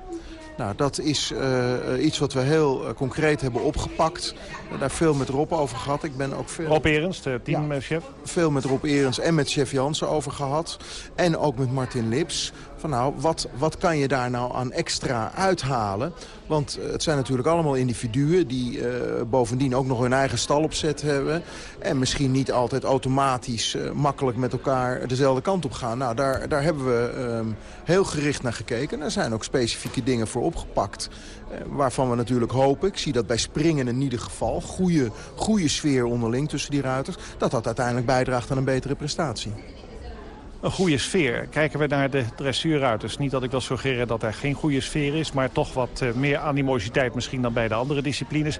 Nou, dat is eh, iets wat we heel eh, concreet hebben opgepakt. Uh, daar veel met Rob over gehad. Ik ben ook veel... Rob Erens, de teamchef. Veel met Rob Erens en met chef Jansen over gehad. En ook met Martin Lips. Van nou, wat, wat kan je daar nou aan extra uithalen? Want eh, het zijn natuurlijk allemaal individuen die eh, bovendien ook nog hun eigen stalopzet hebben. En misschien niet altijd automatisch eh, makkelijk met elkaar dezelfde kant op gaan. Nou, daar, daar hebben we ehm, heel gericht naar gekeken. Er zijn ook specifieke dingen voor opgepakt. waarvan we natuurlijk hopen, ik zie dat bij springen in ieder geval... goede, goede sfeer onderling tussen die ruiters... dat dat uiteindelijk bijdraagt aan een betere prestatie. Een goede sfeer. Kijken we naar de dressuurruiters. Niet dat ik wil suggereren dat er geen goede sfeer is... maar toch wat eh, meer animositeit misschien dan bij de andere disciplines.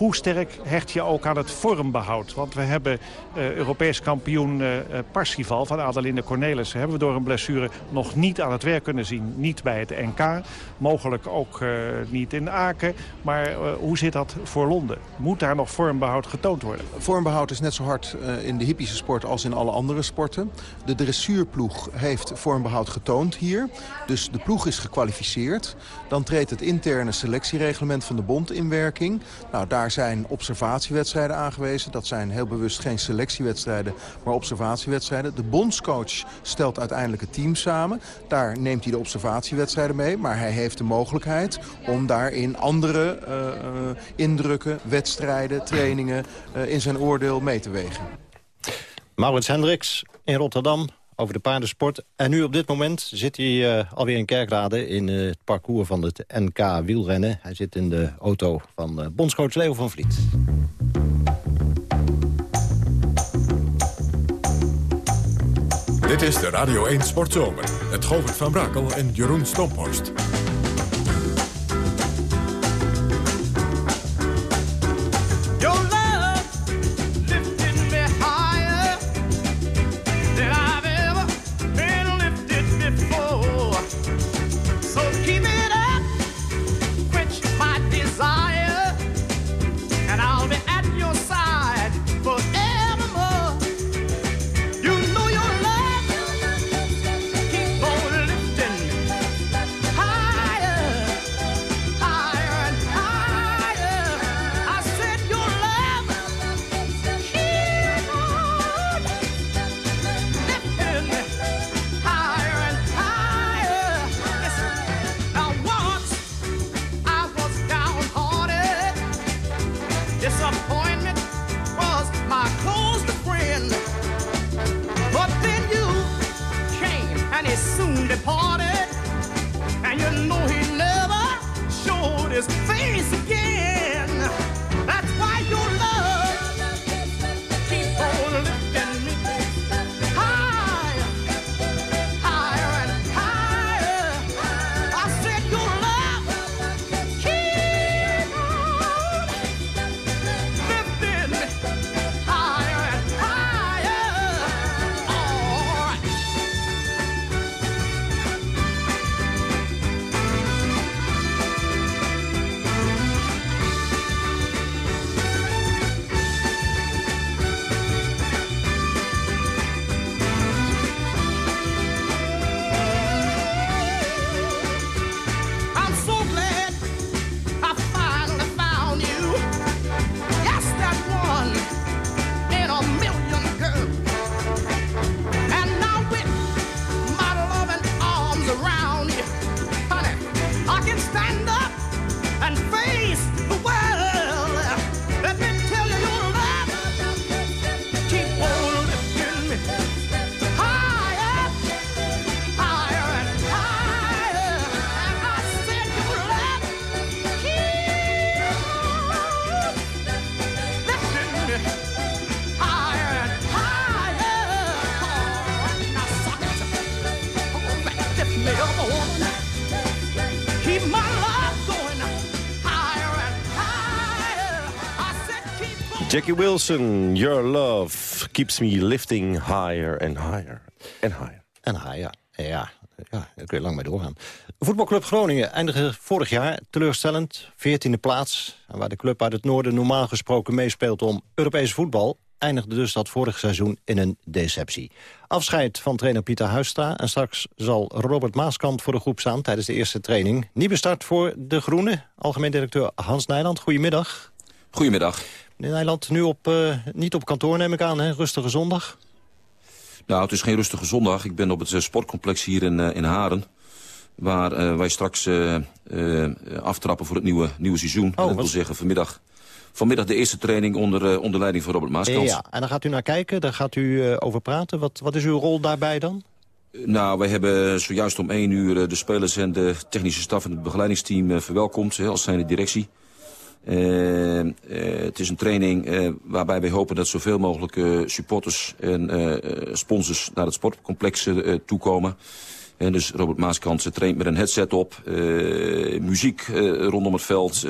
Hoe sterk hecht je ook aan het vormbehoud? Want we hebben eh, Europees kampioen eh, Parsifal van Adelinde Cornelis... hebben we door een blessure nog niet aan het werk kunnen zien. Niet bij het NK, mogelijk ook niet in Aken. Maar hoe zit dat voor Londen? Moet daar nog vormbehoud getoond worden? Vormbehoud is net zo hard in de hippische sport als in alle andere sporten. De dressuurploeg heeft vormbehoud getoond hier. Dus de ploeg is gekwalificeerd. Dan treedt het interne selectiereglement van de bond in werking. Nou, daar zijn observatiewedstrijden aangewezen. Dat zijn heel bewust geen selectiewedstrijden, maar observatiewedstrijden. De bondscoach stelt uiteindelijk het team samen. Daar neemt hij de observatiewedstrijden mee. Maar hij heeft de mogelijkheid om daarin andere eh, eh, indrukken, wedstrijden, trainingen... eh, in zijn oordeel mee te wegen. Maurits Hendricks in Rotterdam over de paardensport. En nu op dit moment zit hij eh, alweer in Kerkrade... in eh, het parcours van het NK wielrennen. Hij zit in de auto van eh, bondscoach Leo van Vliet. Dit is de Radio 1 Sportzomer. Met Govert van Brakel en Jeroen Stomphorst. Jackie Wilson, Your Love keeps me lifting higher and higher. En higher. En higher, ja. Ja, daar kun je lang mee doorgaan. Voetbalclub Groningen eindigde vorig jaar teleurstellend. 14e plaats. En waar de club uit het noorden normaal gesproken meespeelt om Europees voetbal... eindigde dus dat vorig seizoen in een deceptie. Afscheid van trainer Pieter Huistra. En straks zal Robert Maaskant voor de groep staan tijdens de eerste training. Nieuwe start voor De Groene. Algemeen directeur Hans Nijland, goedemiddag. Goedemiddag. Meneer Nijland, nu op, eh, niet op kantoor neem ik aan, hè? rustige zondag. Nou, het is geen rustige zondag. Ik ben op het eh, sportcomplex hier in, eh, in Haren. Waar wij straks aftrappen voor het nieuwe, nieuwe seizoen. dat wil zeggen vanmiddag, vanmiddag de eerste training onder, onder leiding van Robert Maaskant. Ja, en daar gaat u naar kijken, daar gaat u over praten. Wat, wat is uw rol daarbij dan? Nou, wij hebben zojuist om één uur de spelers en de technische staf en het begeleidingsteam verwelkomd hè, als zijnde directie. Eh, eh, het is een training eh, waarbij wij hopen dat zoveel mogelijk eh, supporters en sponsors naar het sportcomplex toekomen. En dus Robert Maaskant eh, traint met een headset op, muziek rondom het veld,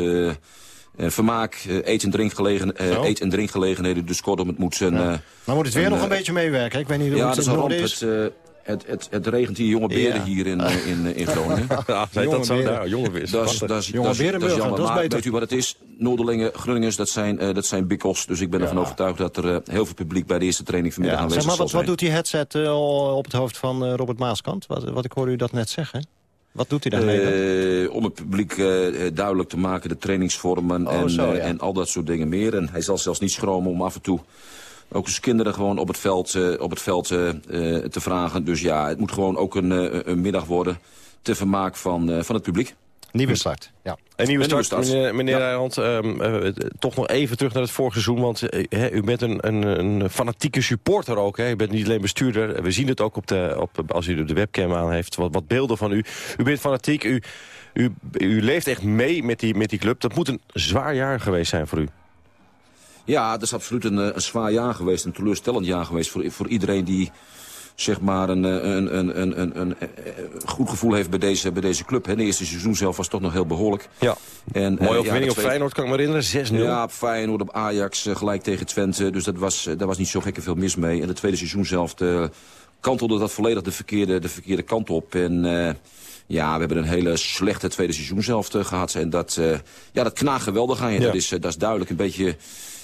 vermaak, eet- en drinkgelegen, eet- en drinkgelegenheden. Dus kortom, het moet zijn... Ja. Maar moet het weer nog een beetje meewerken? Ik weet niet hoe ja, het in het noorden is. Het, het, het, het regent hier jonge beren Ja. hier in, eh, in, in Groningen. Ja, zei dat zo nou, jonge beren. Dat is, dat is, Jonge dat is, dat is berenburger, jammer. dat is maar beter. weet u wat het is? Noorderlingen, Groningers, dat zijn, eh, dat zijn bikkels. Dus ik ben ervan overtuigd dat er eh, heel veel publiek bij de eerste training vanmiddag Ja, aanwezig zeg maar, wat, wat doet die headset op het hoofd van eh, Robert Maaskant? Wat, wat ik hoorde u dat net zeggen. Wat doet hij daarmee? Eh, om het publiek duidelijk te maken, de trainingsvormen Oh, en, zo, ja. en al dat soort dingen meer. En hij zal zelfs niet schromen om af en toe ook zijn kinderen gewoon op het veld, eh, op het veld eh, eh, te vragen. Dus ja, het moet gewoon ook een, eh, een middag worden ter vermaak van, eh, van het publiek. Nieuwe start, ja. Een nieuwe Een nieuwe start, meneer, meneer Ja. Nijland. Ehm, eh, toch nog even terug naar het vorige seizoen. Want hè, u bent een, een, een fanatieke supporter ook. Hè. U bent niet alleen bestuurder. We zien het ook op de, op, als u de webcam aan heeft. Wat, wat beelden van u. U bent fanatiek. U, u, u leeft echt mee met die, met die club. Dat moet een zwaar jaar geweest zijn voor u. Ja, het is absoluut een, eh, een zwaar jaar geweest. Een teleurstellend jaar geweest voor, voor iedereen die zeg maar een, eh, een, een, een, een, een, eh, goed gevoel heeft bij deze, bij deze club. Hè. De eerste seizoen zelf was toch nog heel behoorlijk. Ja. En, Mooie overwinning op Feyenoord, kan ik me herinneren. 6-0. Ja, op Feyenoord, op Ajax, gelijk tegen Twente. Dus dat was, daar was niet zo gekke veel mis mee. En de tweede seizoen zelf kantelde dat volledig de verkeerde, de verkeerde kant op. En ja, we hebben een hele slechte tweede seizoen zelf eh, gehad. En dat, eh, ja, dat knaagt geweldig aan je. Ja. Dat, is, dat is duidelijk een beetje...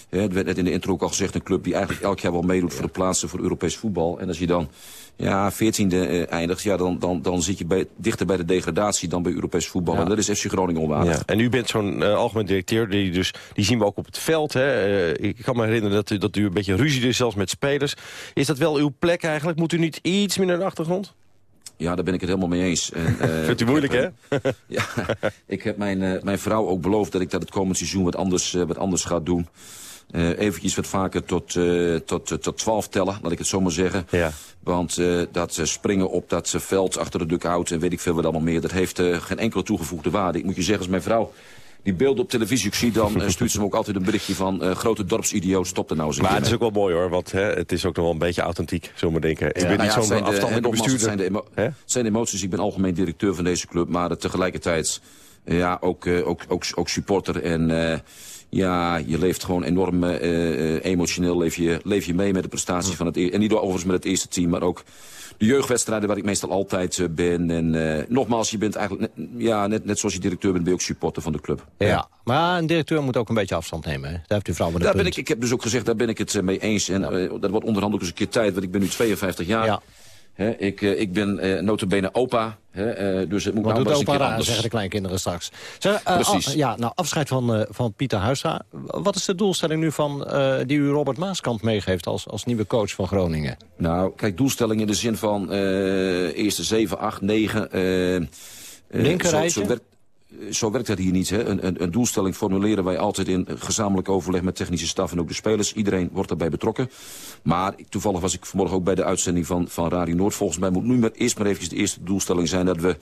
Het werd net in de intro ook al gezegd, een club die eigenlijk elk jaar wel meedoet voor de plaatsen voor Europees voetbal. En als je dan ja, 14e eh, eindigt, ja, dan, dan, dan zit je bij, dichter bij de degradatie dan bij Europees voetbal. Ja. En dat is FC Groningen onwaardig. Ja. En u bent zo'n eh, algemeen directeur, die, dus, die zien we ook op het veld. Hè. Eh, ik kan me herinneren dat u, dat u een beetje ruzie deed, zelfs met spelers. Is dat wel uw plek eigenlijk? Moet u niet iets meer naar de achtergrond? Ja, daar ben ik het helemaal mee eens. En, Vindt u moeilijk, heb, hè? ja, ik heb mijn, mijn vrouw ook beloofd dat ik dat het komend seizoen wat anders, wat anders ga doen. Eh eventjes wat vaker tot, eh, tot, eh, tot 12 tellen, laat ik het zo maar zeggen. Ja. Want eh, dat springen op dat eh, veld achter de dugout en weet ik veel wat allemaal meer... dat heeft eh, geen enkele toegevoegde waarde. Ik moet je zeggen, als mijn vrouw die beelden op televisie ook ziet... dan stuurt ze me ook altijd een berichtje van... eh, grote dorpsidioot, stop er nou eens een Maar het is ook wel mooi hoor, want hè, het is ook nog wel een beetje authentiek, zullen we denken. Ik ben Nou niet ja, zo'n afstandelijke bestuurder. zijn de, zijn de emoties. Ik ben algemeen directeur van deze club, maar tegelijkertijd ja, ook, ook, ook, ook supporter. En eh, ja, je leeft gewoon enorm eh, eh, emotioneel leef je, leef je mee met de prestaties van het... e- En niet overigens met het eerste team, maar ook de jeugdwedstrijden waar ik meestal altijd eh, ben. En nogmaals, je bent eigenlijk, net, ja, net, net zoals je directeur bent, ben je ook supporter van de club. Ja. maar een directeur moet ook een beetje afstand nemen. Hè? Daar heeft u vrouw met Daar ben ik, ik heb dus ook gezegd, daar ben ik het mee eens. En dat wordt onderhand ook eens een keer tijd, want ik ben nu 52 jaar. Ja. Hè, ik, eh, ik ben eh notabene opa, hè, eh, dus het moet Wat nou doet opa raar, zeggen de kleinkinderen straks. Zeg, eh, Precies. ja, nou, afscheid van, van Pieter Huistra. Wat is de doelstelling nu van, die u Robert Maaskant meegeeft... als, als nieuwe coach van Groningen? Nou, kijk, doelstelling in de zin van eerste 7, 8, 9. eh, eh, Linkerrijtje? Zo, zo, werkt, zo werkt dat hier niet. Hè. Een, een, een doelstelling formuleren wij altijd in gezamenlijk overleg met technische staf en ook de spelers. Iedereen wordt daarbij betrokken. Maar toevallig was ik vanmorgen ook bij de uitzending van, van Radio Noord. Volgens mij moet nu maar eerst maar eventjes de eerste doelstelling zijn dat we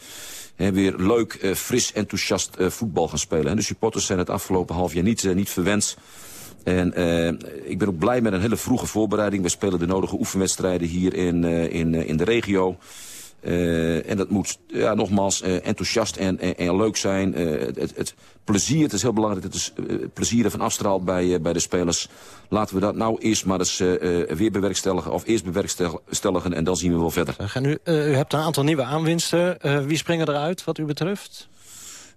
hè, weer leuk, eh, fris, enthousiast eh, voetbal gaan spelen. En de supporters zijn het afgelopen half jaar niet, eh, niet verwend. En eh, ik ben ook blij met een hele vroege voorbereiding. We spelen de nodige oefenwedstrijden hier in, eh, in, in de regio. Eh, en dat moet, ja, nogmaals, eh, enthousiast en, en, en leuk zijn. Eh, het, het, het plezier, het is heel belangrijk dat het plezier ervan afstraalt bij, bij de spelers. Laten we dat nou eerst maar eens weer bewerkstelligen, of eerst bewerkstelligen en dan zien we wel verder. En u, u hebt een aantal nieuwe aanwinsten. Wie springen eruit wat u betreft?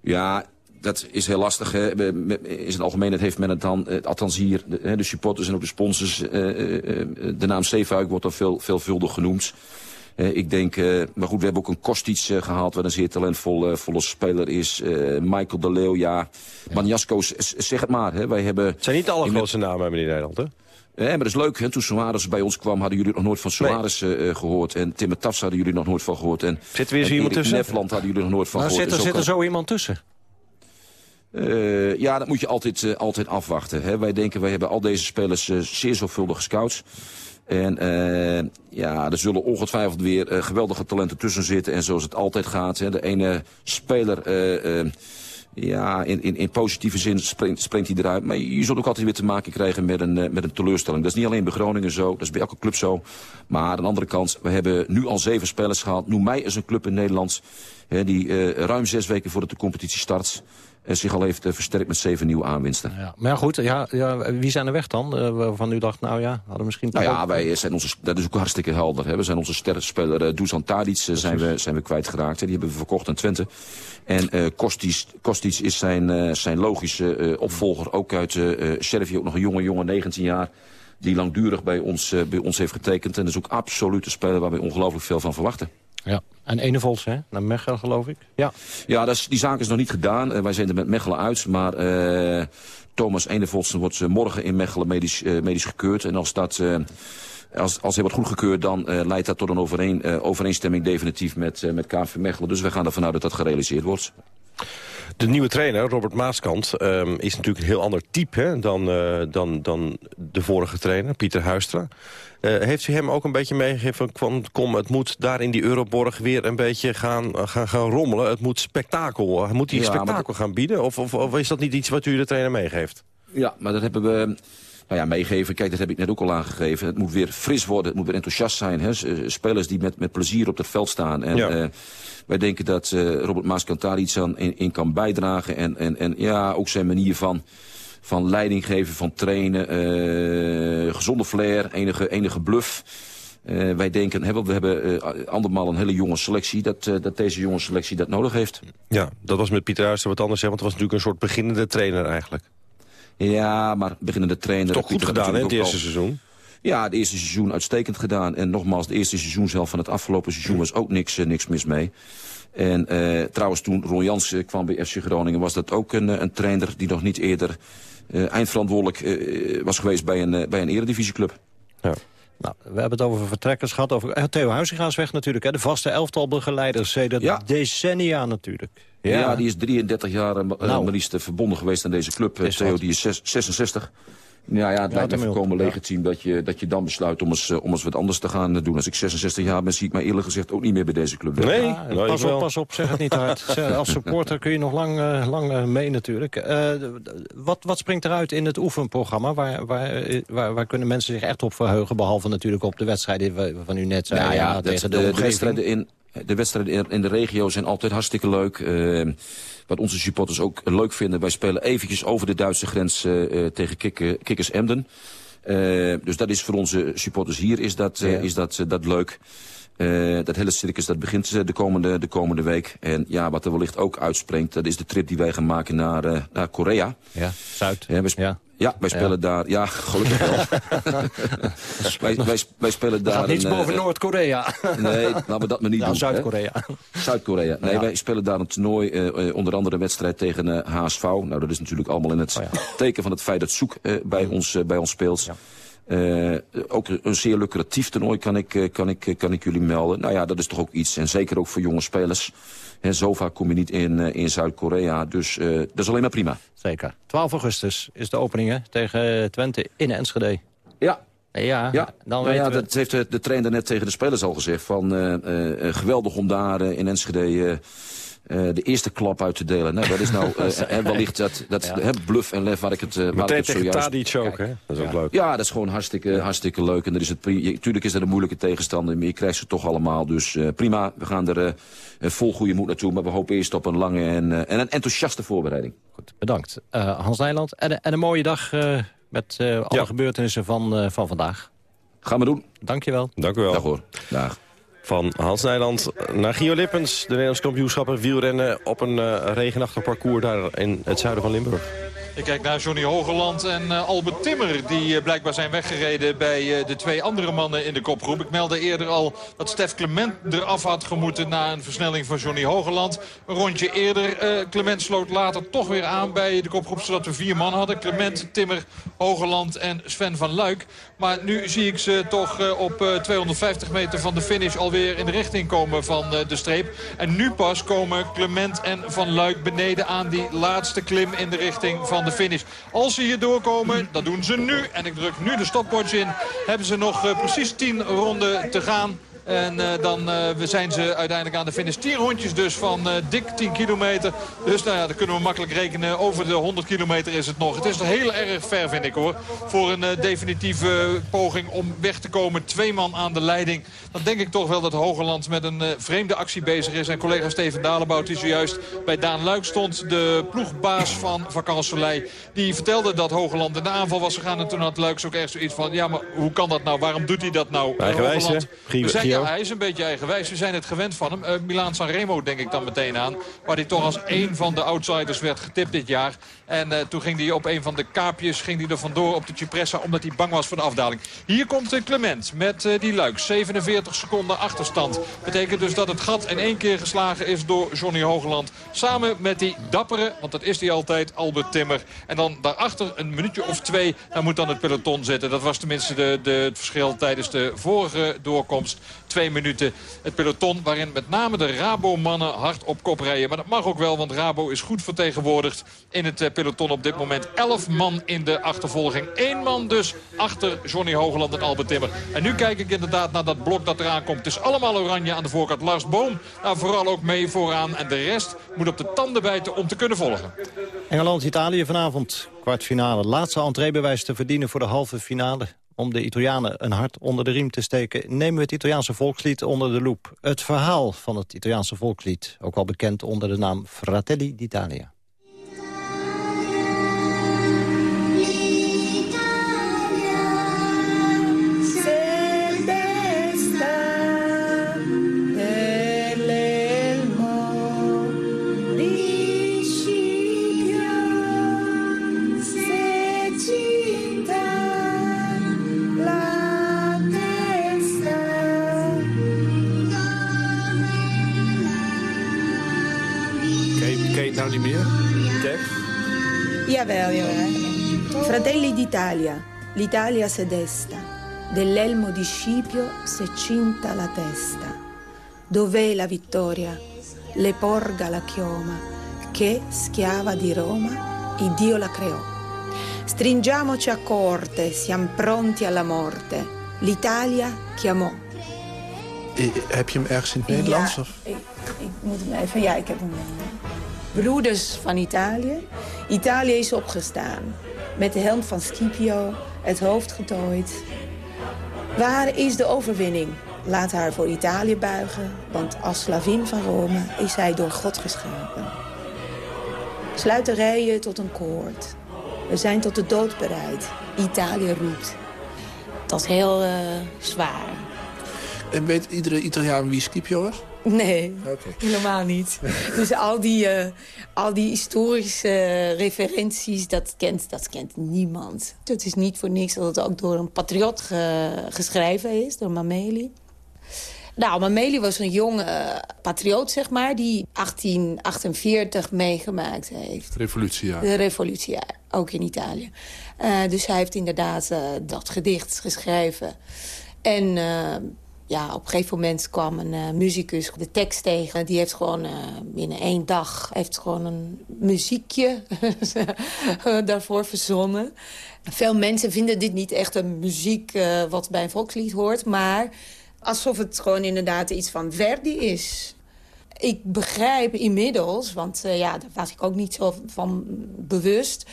Ja, dat is heel lastig. Hè. In zijn algemeenheid heeft men het dan, althans hier, de, de supporters en ook de sponsors. de naam Steefuik wordt al veel, veelvuldig genoemd. Eh, ik denk, eh, maar goed, we hebben ook een Kostic eh, gehaald... wat een zeer talentvolle volle speler is. Eh, Michael de Leeuw, ja. Manjasko, zeg het maar. Hè. Wij hebben... Het zijn niet de allergrootste namen hebben in Nederland, hè? Ja, maar dat is leuk. Hè? Toen Suarez bij ons kwam, hadden jullie nog nooit van Suarez eh, eh, gehoord. En Timmer Tafs hadden jullie nog nooit van gehoord. En, Zit weer zo iemand Erik tussen? Nefland hadden jullie nog nooit van Nou, gehoord. zit er, zit er zo iemand tussen? eh, ja, dat moet je altijd, eh, altijd afwachten. Hè. Wij denken, wij hebben al deze spelers zeer zorgvuldig gescout. En eh, ja, er zullen ongetwijfeld weer eh, geweldige talenten tussen zitten. En zoals het altijd gaat, hè, de ene speler... eh, ja, in, in, in positieve zin springt, hij eruit. Maar je zult ook altijd weer te maken krijgen met een, met een teleurstelling. Dat is niet alleen bij Groningen zo, dat is bij elke club zo. Maar aan de andere kant, we hebben nu al zeven spelers gehaald. Noem mij eens een club in Nederland hè, die ruim zes weken voordat de competitie start... eh, zich al heeft eh, versterkt met zeven nieuwe aanwinsten. Ja. Maar goed, ja, ja, wie zijn er weg dan? Eh, waarvan u dacht, nou ja, hadden misschien... Nou ja, ook- wij zijn onze, dat is ook hartstikke helder. Hè. We zijn onze sterrenspeler uh, Dusan Tadic eh, zijn we, zijn we kwijtgeraakt. Hè. Die hebben we verkocht aan Twente. En eh Kostic, Kostic is zijn, eh, zijn logische eh, opvolger. Ook uit eh eh, Servië, ook nog een jonge jongen, 19 jaar. Die langdurig bij ons, eh, bij ons heeft getekend. En dat is ook absoluut een speler waar we ongelooflijk veel van verwachten. Ja, en Enevols, hè? Naar Mechelen, geloof ik. Ja. Ja, dat is, die zaak is nog niet gedaan. Eh, wij zijn er met Mechelen uit. Maar eh, Thomas Enevolsen wordt eh, morgen in Mechelen medisch, medisch gekeurd. En als dat... als, als hij wordt goedgekeurd, dan leidt dat tot een overeen, overeenstemming definitief met, met KV Mechelen. Dus wij gaan ervan uit dat dat gerealiseerd wordt. De nieuwe trainer, Robert Maaskant, ehm, is natuurlijk een heel ander type hè, dan, eh, dan, dan de vorige trainer, Pieter Huistra. Eh, heeft u hem ook een beetje meegegeven van, kom, het moet daar in die Euroborg weer een beetje gaan, gaan, gaan rommelen. Het moet spektakel, moet hij Ja, spektakel gaan bieden? Of, of, of is dat niet iets wat u de trainer meegeeft? Ja, maar dat hebben we nou ja, meegeven. Kijk, dat heb ik net ook al aangegeven. Het moet weer fris worden, het moet weer enthousiast zijn. Hè? Eh, Spelers die met, met plezier op het veld staan. En Ja. eh, wij denken dat eh, Robert Maaskant daar iets aan in, in kan bijdragen. En, en, en ja, ook zijn manier van, van leiding geven, van trainen. eh, gezonde flair, enige, enige bluff. Eh, wij denken, want we hebben eh, andermaal een hele jonge selectie... Dat, dat deze jonge selectie dat nodig heeft. Ja, dat was met Pieter Huistra wat anders, hè, want het was natuurlijk een soort beginnende trainer eigenlijk. Ja, maar beginnende trainer... Toch goed gedaan, hè, het eerste al- seizoen? Ja, het eerste seizoen uitstekend gedaan. En nogmaals, het eerste seizoen zelf van het afgelopen seizoen was ook niks, eh, niks mis mee. En eh, trouwens, toen Ron Jans eh, kwam bij FC Groningen... was dat ook een, eh, een trainer die nog niet eerder eindverantwoordelijk was geweest bij een, bij een eredivisieclub. Ja. Nou, we hebben het over vertrekkers gehad. Over, Theo Huizinga is weg natuurlijk. Hè? De vaste elftalbegeleider sedert Ja. decennia natuurlijk. Ja, die is 33 jaar Nou. maar liefst verbonden geweest aan deze club. Theo die is zes- 66. Ja, ja, het lijkt me ja. legitiem dat je, dat je dan besluit om eens, eh, om eens wat anders te gaan eh, doen. Als ik 66 jaar ben, zie ik mij eerlijk gezegd ook niet meer bij deze club. Nee, nou, pas op, pas op, zeg het niet hard. Als supporter kun je nog lang, eh, lang mee natuurlijk. Eh, wat, wat springt eruit in het oefenprogramma? Waar, waar, waar, waar kunnen mensen zich echt op verheugen? Behalve natuurlijk op de wedstrijden waarvan u net zei. Nou ja, ja, dat- tegen de, de, de omgeving. wedstrijden in, de wedstrijden in, de regio zijn altijd hartstikke leuk. Eh, wat onze supporters ook leuk vinden. Wij spelen eventjes over de Duitse grens eh, eh, tegen Kikke- Kikkers Emden. Dus dat is voor onze supporters hier is dat, Ja. is dat, dat leuk. Eh, dat hele circus dat begint eh, de komende, de komende week. En ja, wat er wellicht ook uitspringt, dat is de trip die wij gaan maken naar, eh, naar Korea. Ja, Zuid. Ja, wij, sp- Ja. ja, wij spelen daar... Ja, gelukkig wel. wij, wij, wij spelen daar... Gaat niets een, eh, boven Noord-Korea. Nee, laten we dat maar niet Nou, doen. Zuid-Korea. Zuid-Korea. Nee, Ja. wij spelen daar een toernooi, onder andere een wedstrijd tegen eh, HSV. Nou, dat is natuurlijk allemaal in het Oh teken van het feit dat Zoek eh, bij, ons, eh, bij ons speelt. Eh, ook een zeer lucratief toernooi kan ik, eh, kan, ik, eh, kan ik jullie melden. Nou ja, dat is toch ook iets. En zeker ook voor jonge spelers. Hè, zo vaak kom je niet in, in Zuid-Korea. Dus dat is alleen maar prima. Zeker. 12 augustus is de opening hè, tegen Twente in Enschede. Ja, Ja, Ja, dan nou weten ja, dat heeft de, de trainer net tegen de spelers al gezegd. Van, geweldig om daar in Enschede eh, de eerste klap uit te delen. Nou, dat is nou eh, wellicht dat, dat Ja. hè, bluff en lef waar ik het, eh, waar ik Meteen het zojuist... Tadic ook, hè? Dat is ook leuk. Ja, dat is gewoon hartstikke, hartstikke leuk. En er is het, je- tuurlijk is dat een moeilijke tegenstander, maar je krijgt ze toch allemaal. Dus eh, prima, we gaan er vol goede moed naartoe. Maar we hopen eerst op een lange en, eh, en een enthousiaste voorbereiding. Bedankt. Eh, Hans Nijland. En, en een mooie dag eh, met eh, alle gebeurtenissen van, eh, van vandaag. Gaan we doen. Dankjewel. Dank u wel. Dag hoor. Dag. Van Hans Nijland naar Gio Lippens. De Nederlandse kampioenschappen wielrennen op een eh, regenachtig parcours daar in het zuiden van Limburg. Ik kijk naar Johnny Hogeland en eh, Albert Timmer. Die eh, blijkbaar zijn weggereden bij eh, de twee andere mannen in de kopgroep. Ik meldde eerder al dat Stef Clement eraf had gemoeten na een versnelling van Johnny Hogeland. Een rondje eerder. Clement sloot later toch weer aan bij de kopgroep zodat we vier man hadden. Clement, Timmer, Hogeland en Sven van Luik. Maar nu zie ik ze toch op eh, 250 meter van de finish alweer in de richting komen van de streep. En nu pas komen Clement en Van Luik beneden aan die laatste klim in de richting van de finish. Als ze hier doorkomen, dat doen ze nu. En ik druk nu de stopwatch in. Hebben ze nog eh, precies 10 ronden te gaan. En eh, dan eh, we zijn ze uiteindelijk aan de finish. 10 rondjes dus van eh, dik 10 kilometer. Dus nou ja, dan kunnen we makkelijk rekenen. Over de 100 kilometer is het nog. Het is heel erg ver vind ik hoor. Voor een definitieve poging om weg te komen. Twee man aan de leiding. Dan denk ik toch wel dat Hogeland met een vreemde actie bezig is. En collega Steven Dalenbout die zojuist bij Daan Luik stond. De ploegbaas van Vakansolei. Die vertelde dat Hogeland in de aanval was gegaan. En toen had Luiks ook echt zoiets van... Ja, maar hoe kan dat nou? Waarom doet hij dat nou? Eigenwijs, hè? We zijn? Hij is een beetje eigenwijs. We zijn het gewend van hem. Eh Milaan Sanremo denk ik dan meteen aan. Waar hij toch als één van de outsiders werd getipt dit jaar. En eh, toen ging hij op een van de kaapjes ging hij er vandoor op de Cipressa. Omdat hij bang was voor de afdaling. Hier komt eh, Clement met die luik. 47 seconden achterstand. Betekent dus dat het gat in één keer geslagen is door Johnny Hogeland. Samen met die dappere, want dat is hij altijd, Albert Timmer. En dan daarachter een minuutje of twee. Daar moet dan het peloton zitten. Dat was tenminste de, de, het verschil tijdens de vorige doorkomst. Twee minuten het peloton waarin met name de Rabo-mannen hard op kop rijden. Maar dat mag ook wel, want Rabo is goed vertegenwoordigd in het eh, peloton op dit moment. Elf man in de achtervolging. Eén man dus achter Johnny Hogeland en Albert Timmer. En nu kijk ik inderdaad naar dat blok dat eraan komt. Het is allemaal oranje aan de voorkant. Lars Boom daar vooral ook mee vooraan. En de rest moet op de tanden bijten om te kunnen volgen. Engeland-Italië vanavond. Kwartfinale. Laatste entreebewijs te verdienen voor de halve finale. Om de Italianen een hart onder de riem te steken... nemen we het Italiaanse volkslied onder de loep. Het verhaal van het Italiaanse volkslied. Ook wel bekend onder de naam Fratelli d'Italia. l'Italia se desta, dell'elmo di Scipio se cinta la testa. Dov'è la vittoria? Le porga la chioma, che, schiava di Roma, il Dio la creò. Stringiamoci a corte, siamo pronti alla morte. L'Italia chiamò. Eh, Heb je hem ergens in het Nederlands? Ja, ik, ik moet hem even... Ja, ik heb hem. Broeders van Italië. Italië is opgestaan. Met de helm van Scipio, het hoofd getooid. Waar is de overwinning? Laat haar voor Italië buigen, want als slavin van Rome is zij door God geschapen. Sluiterijen tot een koord. We zijn tot de dood bereid. Italië roept. Dat is heel eh, zwaar. En weet iedere Italiaan wie Scipio was? Nee, helemaal niet. Dus al die, eh, al die historische referenties, dat kent, dat kent niemand. Het is niet voor niks dat het ook door een patriot ge- geschreven is, door Mameli. Nou, Mameli was een jonge patriot, zeg maar, die 1848 meegemaakt heeft. Revolutiejaar. De revolutiejaar, ook in Italië. Eh, dus hij heeft inderdaad eh, dat gedicht geschreven. En eh, ja, op een gegeven moment kwam een eh, muzikus de tekst tegen. Die heeft gewoon eh, binnen één dag heeft gewoon een muziekje daarvoor verzonnen. Veel mensen vinden dit niet echt een muziek eh, wat bij een volkslied hoort... maar alsof het gewoon inderdaad iets van Verdi is. ik begrijp inmiddels, want ja, daar was ik ook niet zo van bewust...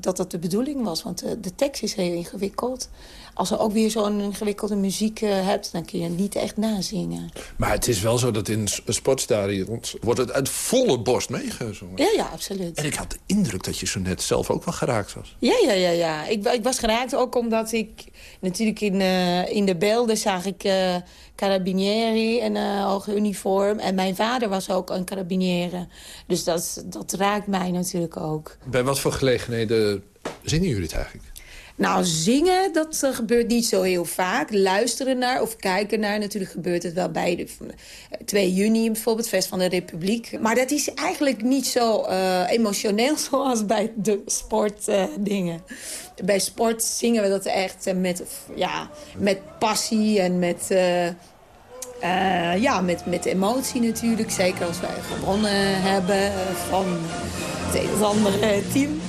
dat dat de bedoeling was, want eh, de tekst is heel ingewikkeld. Als je ook weer zo'n ingewikkelde muziek eh, hebt... dan kun je het niet echt nazingen. Maar het is wel zo dat in sportstadions wordt het uit volle borst meegezongen. Ja, ja, absoluut. En ik had de indruk dat je zo net zelf ook wel geraakt was. Ja, ja, ja, ja. Ik, ik was geraakt ook omdat ik... Natuurlijk in, eh, in de beelden zag ik eh carabinieri en een hoge uniform. En mijn vader was ook een carabiniere. Dus dat, dat raakt mij natuurlijk ook. Bij wat voor gelegenheden zingen jullie het eigenlijk? Nou, zingen, dat eh, gebeurt niet zo heel vaak. Luisteren naar of kijken naar, natuurlijk gebeurt het wel bij de eh, 2 juni bijvoorbeeld, Fest van de Republiek. Maar dat is eigenlijk niet zo eh, emotioneel zoals bij de sportdingen. bij sport zingen we dat echt eh, met, ja, met passie en met... eh, eh, ja, met, met emotie natuurlijk. Zeker als wij gewonnen hebben eh, van het andere team.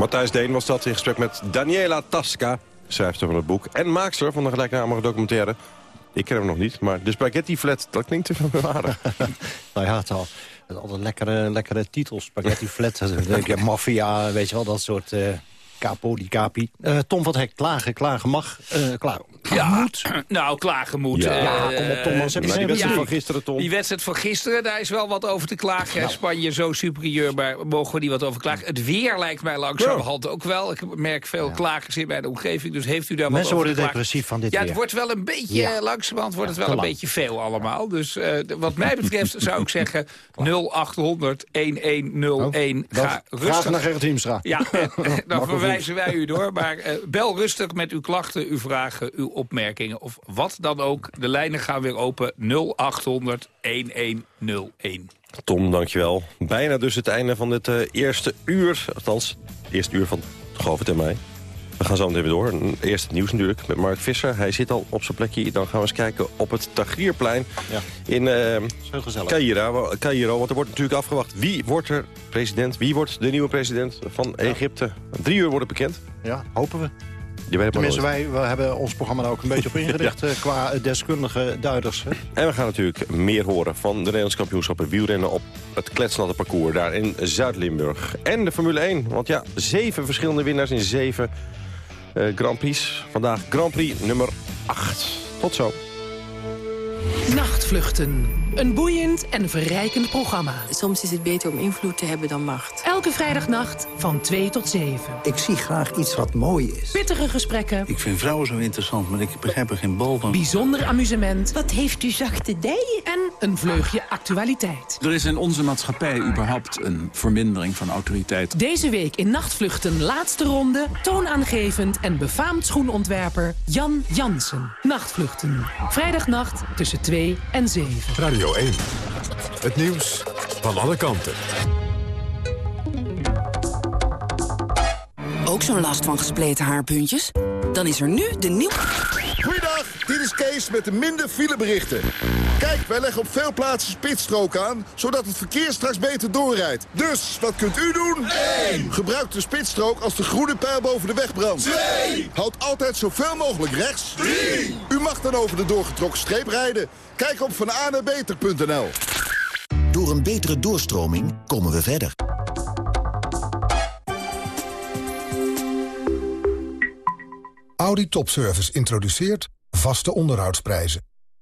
Matthijs Deen was dat in gesprek met Daniela Tasca, schrijfster van het boek... en maakster van de gelijknamige documentaire. Ik ken hem nog niet, maar de Spaghetti Flat, dat klinkt te waardig. nou ja, het al. Altijd lekkere, lekkere titels. Spaghetti flat, dan denk je, maffia, weet je wel, dat soort eh, capo di capi. Eh, Tom van Hek, klagen, klagen mag. eh klagen Ja, moet. nou, klagen moet. Ja, eh, Ja, kom op, Thomas. Heb je geen wedstrijd ja, van gisteren, Tom? Die wedstrijd van gisteren, daar is wel wat over te klagen. Spanje zo superieur, maar mogen we niet wat over klagen. Het weer lijkt mij langzamerhand ook wel. Ik merk veel klagers in mijn omgeving, dus heeft u daar Mensen wat over worden te klagen? depressief van dit Ja, het weer. wordt wel een beetje, Ja. langzamerhand wordt Ja, het wel een beetje veel allemaal. Dus eh, wat mij betreft zou ik zeggen 0800 1101. Ga Vraag rustig. naar Gerrit Hiemstra. Ja, dan Verwijzen wij u door. Maar eh, bel rustig met uw klachten, uw vragen, uw opmerkingen. Of wat dan ook. De lijnen gaan weer open 0800 1101. Tom, dankjewel. Bijna dus het einde van dit eh, eerste uur. Althans, eerste uur van Govert en mij. We gaan zo meteen weer door. Eerst het nieuws natuurlijk met Mark Visser. Hij zit al op zijn plekje. Dan gaan we eens kijken op het Tagrierplein in eh Cairo, Cairo. Want er wordt natuurlijk afgewacht. Wie wordt er president? Wie wordt de nieuwe president van Egypte? Drie uur wordt het bekend. Ja, hopen we. Je weet Tenminste, wij we hebben ons programma daar ook een beetje op ingericht... eh, qua eh, deskundige duiders. hè. En we gaan natuurlijk meer horen van de Nederlandse kampioenschappen wielrennen op het kletsnatte parcours daar in Zuid-Limburg. En de Formule 1, want ja, zeven verschillende winnaars in zeven Grand Prix. Vandaag Grand Prix nummer 8. Tot zo. Nachtvluchten. Een boeiend en verrijkend programma. Soms is het beter om invloed te hebben dan macht. Elke vrijdagnacht van 2 tot 7. Ik zie graag iets wat mooi is. Pittige gesprekken. Ik vind vrouwen zo interessant, maar ik begrijp er geen bal van. Bijzonder amusement. Wat heeft u zachte dijen? En een vleugje actualiteit. Er is in onze maatschappij überhaupt een vermindering van autoriteit. Deze week in Nachtvluchten laatste ronde... toonaangevend en befaamd schoenontwerper Jan Jansen. Nachtvluchten. Vrijdagnacht tussen 2 en 7. Radio 1. Het nieuws van alle kanten. Ook zo'n last van gespleten haarpuntjes? Dan is er nu de nieuwe... Goeiedag, dit is Kees met de minder fileberichten. Kijk, wij leggen op veel plaatsen spitsstrook aan, zodat het verkeer straks beter doorrijdt. Dus, wat kunt u doen? 1. Gebruik de spitsstrook als de groene pijl boven de weg brandt. 2. Houd altijd zoveel mogelijk rechts. 3. U mag dan over de doorgetrokken streep rijden. Kijk op vananabeter.nl. Door een betere doorstroming komen we verder. Audi Topservice introduceert vaste onderhoudsprijzen.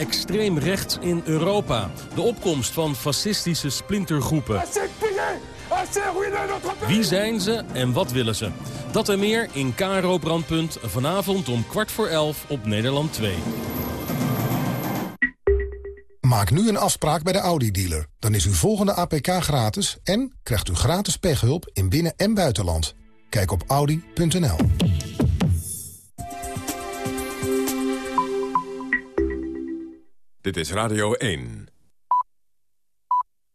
Extreem rechts in Europa. De opkomst van fascistische splintergroepen. Wie zijn ze en wat willen ze? Dat en meer in Karo Brandpunt vanavond om kwart voor elf op Nederland 2. Maak nu een afspraak bij de Audi-dealer. Dan is uw volgende APK gratis en krijgt u gratis pechhulp in binnen- en buitenland. Kijk op audi.nl. Dit is Radio 1.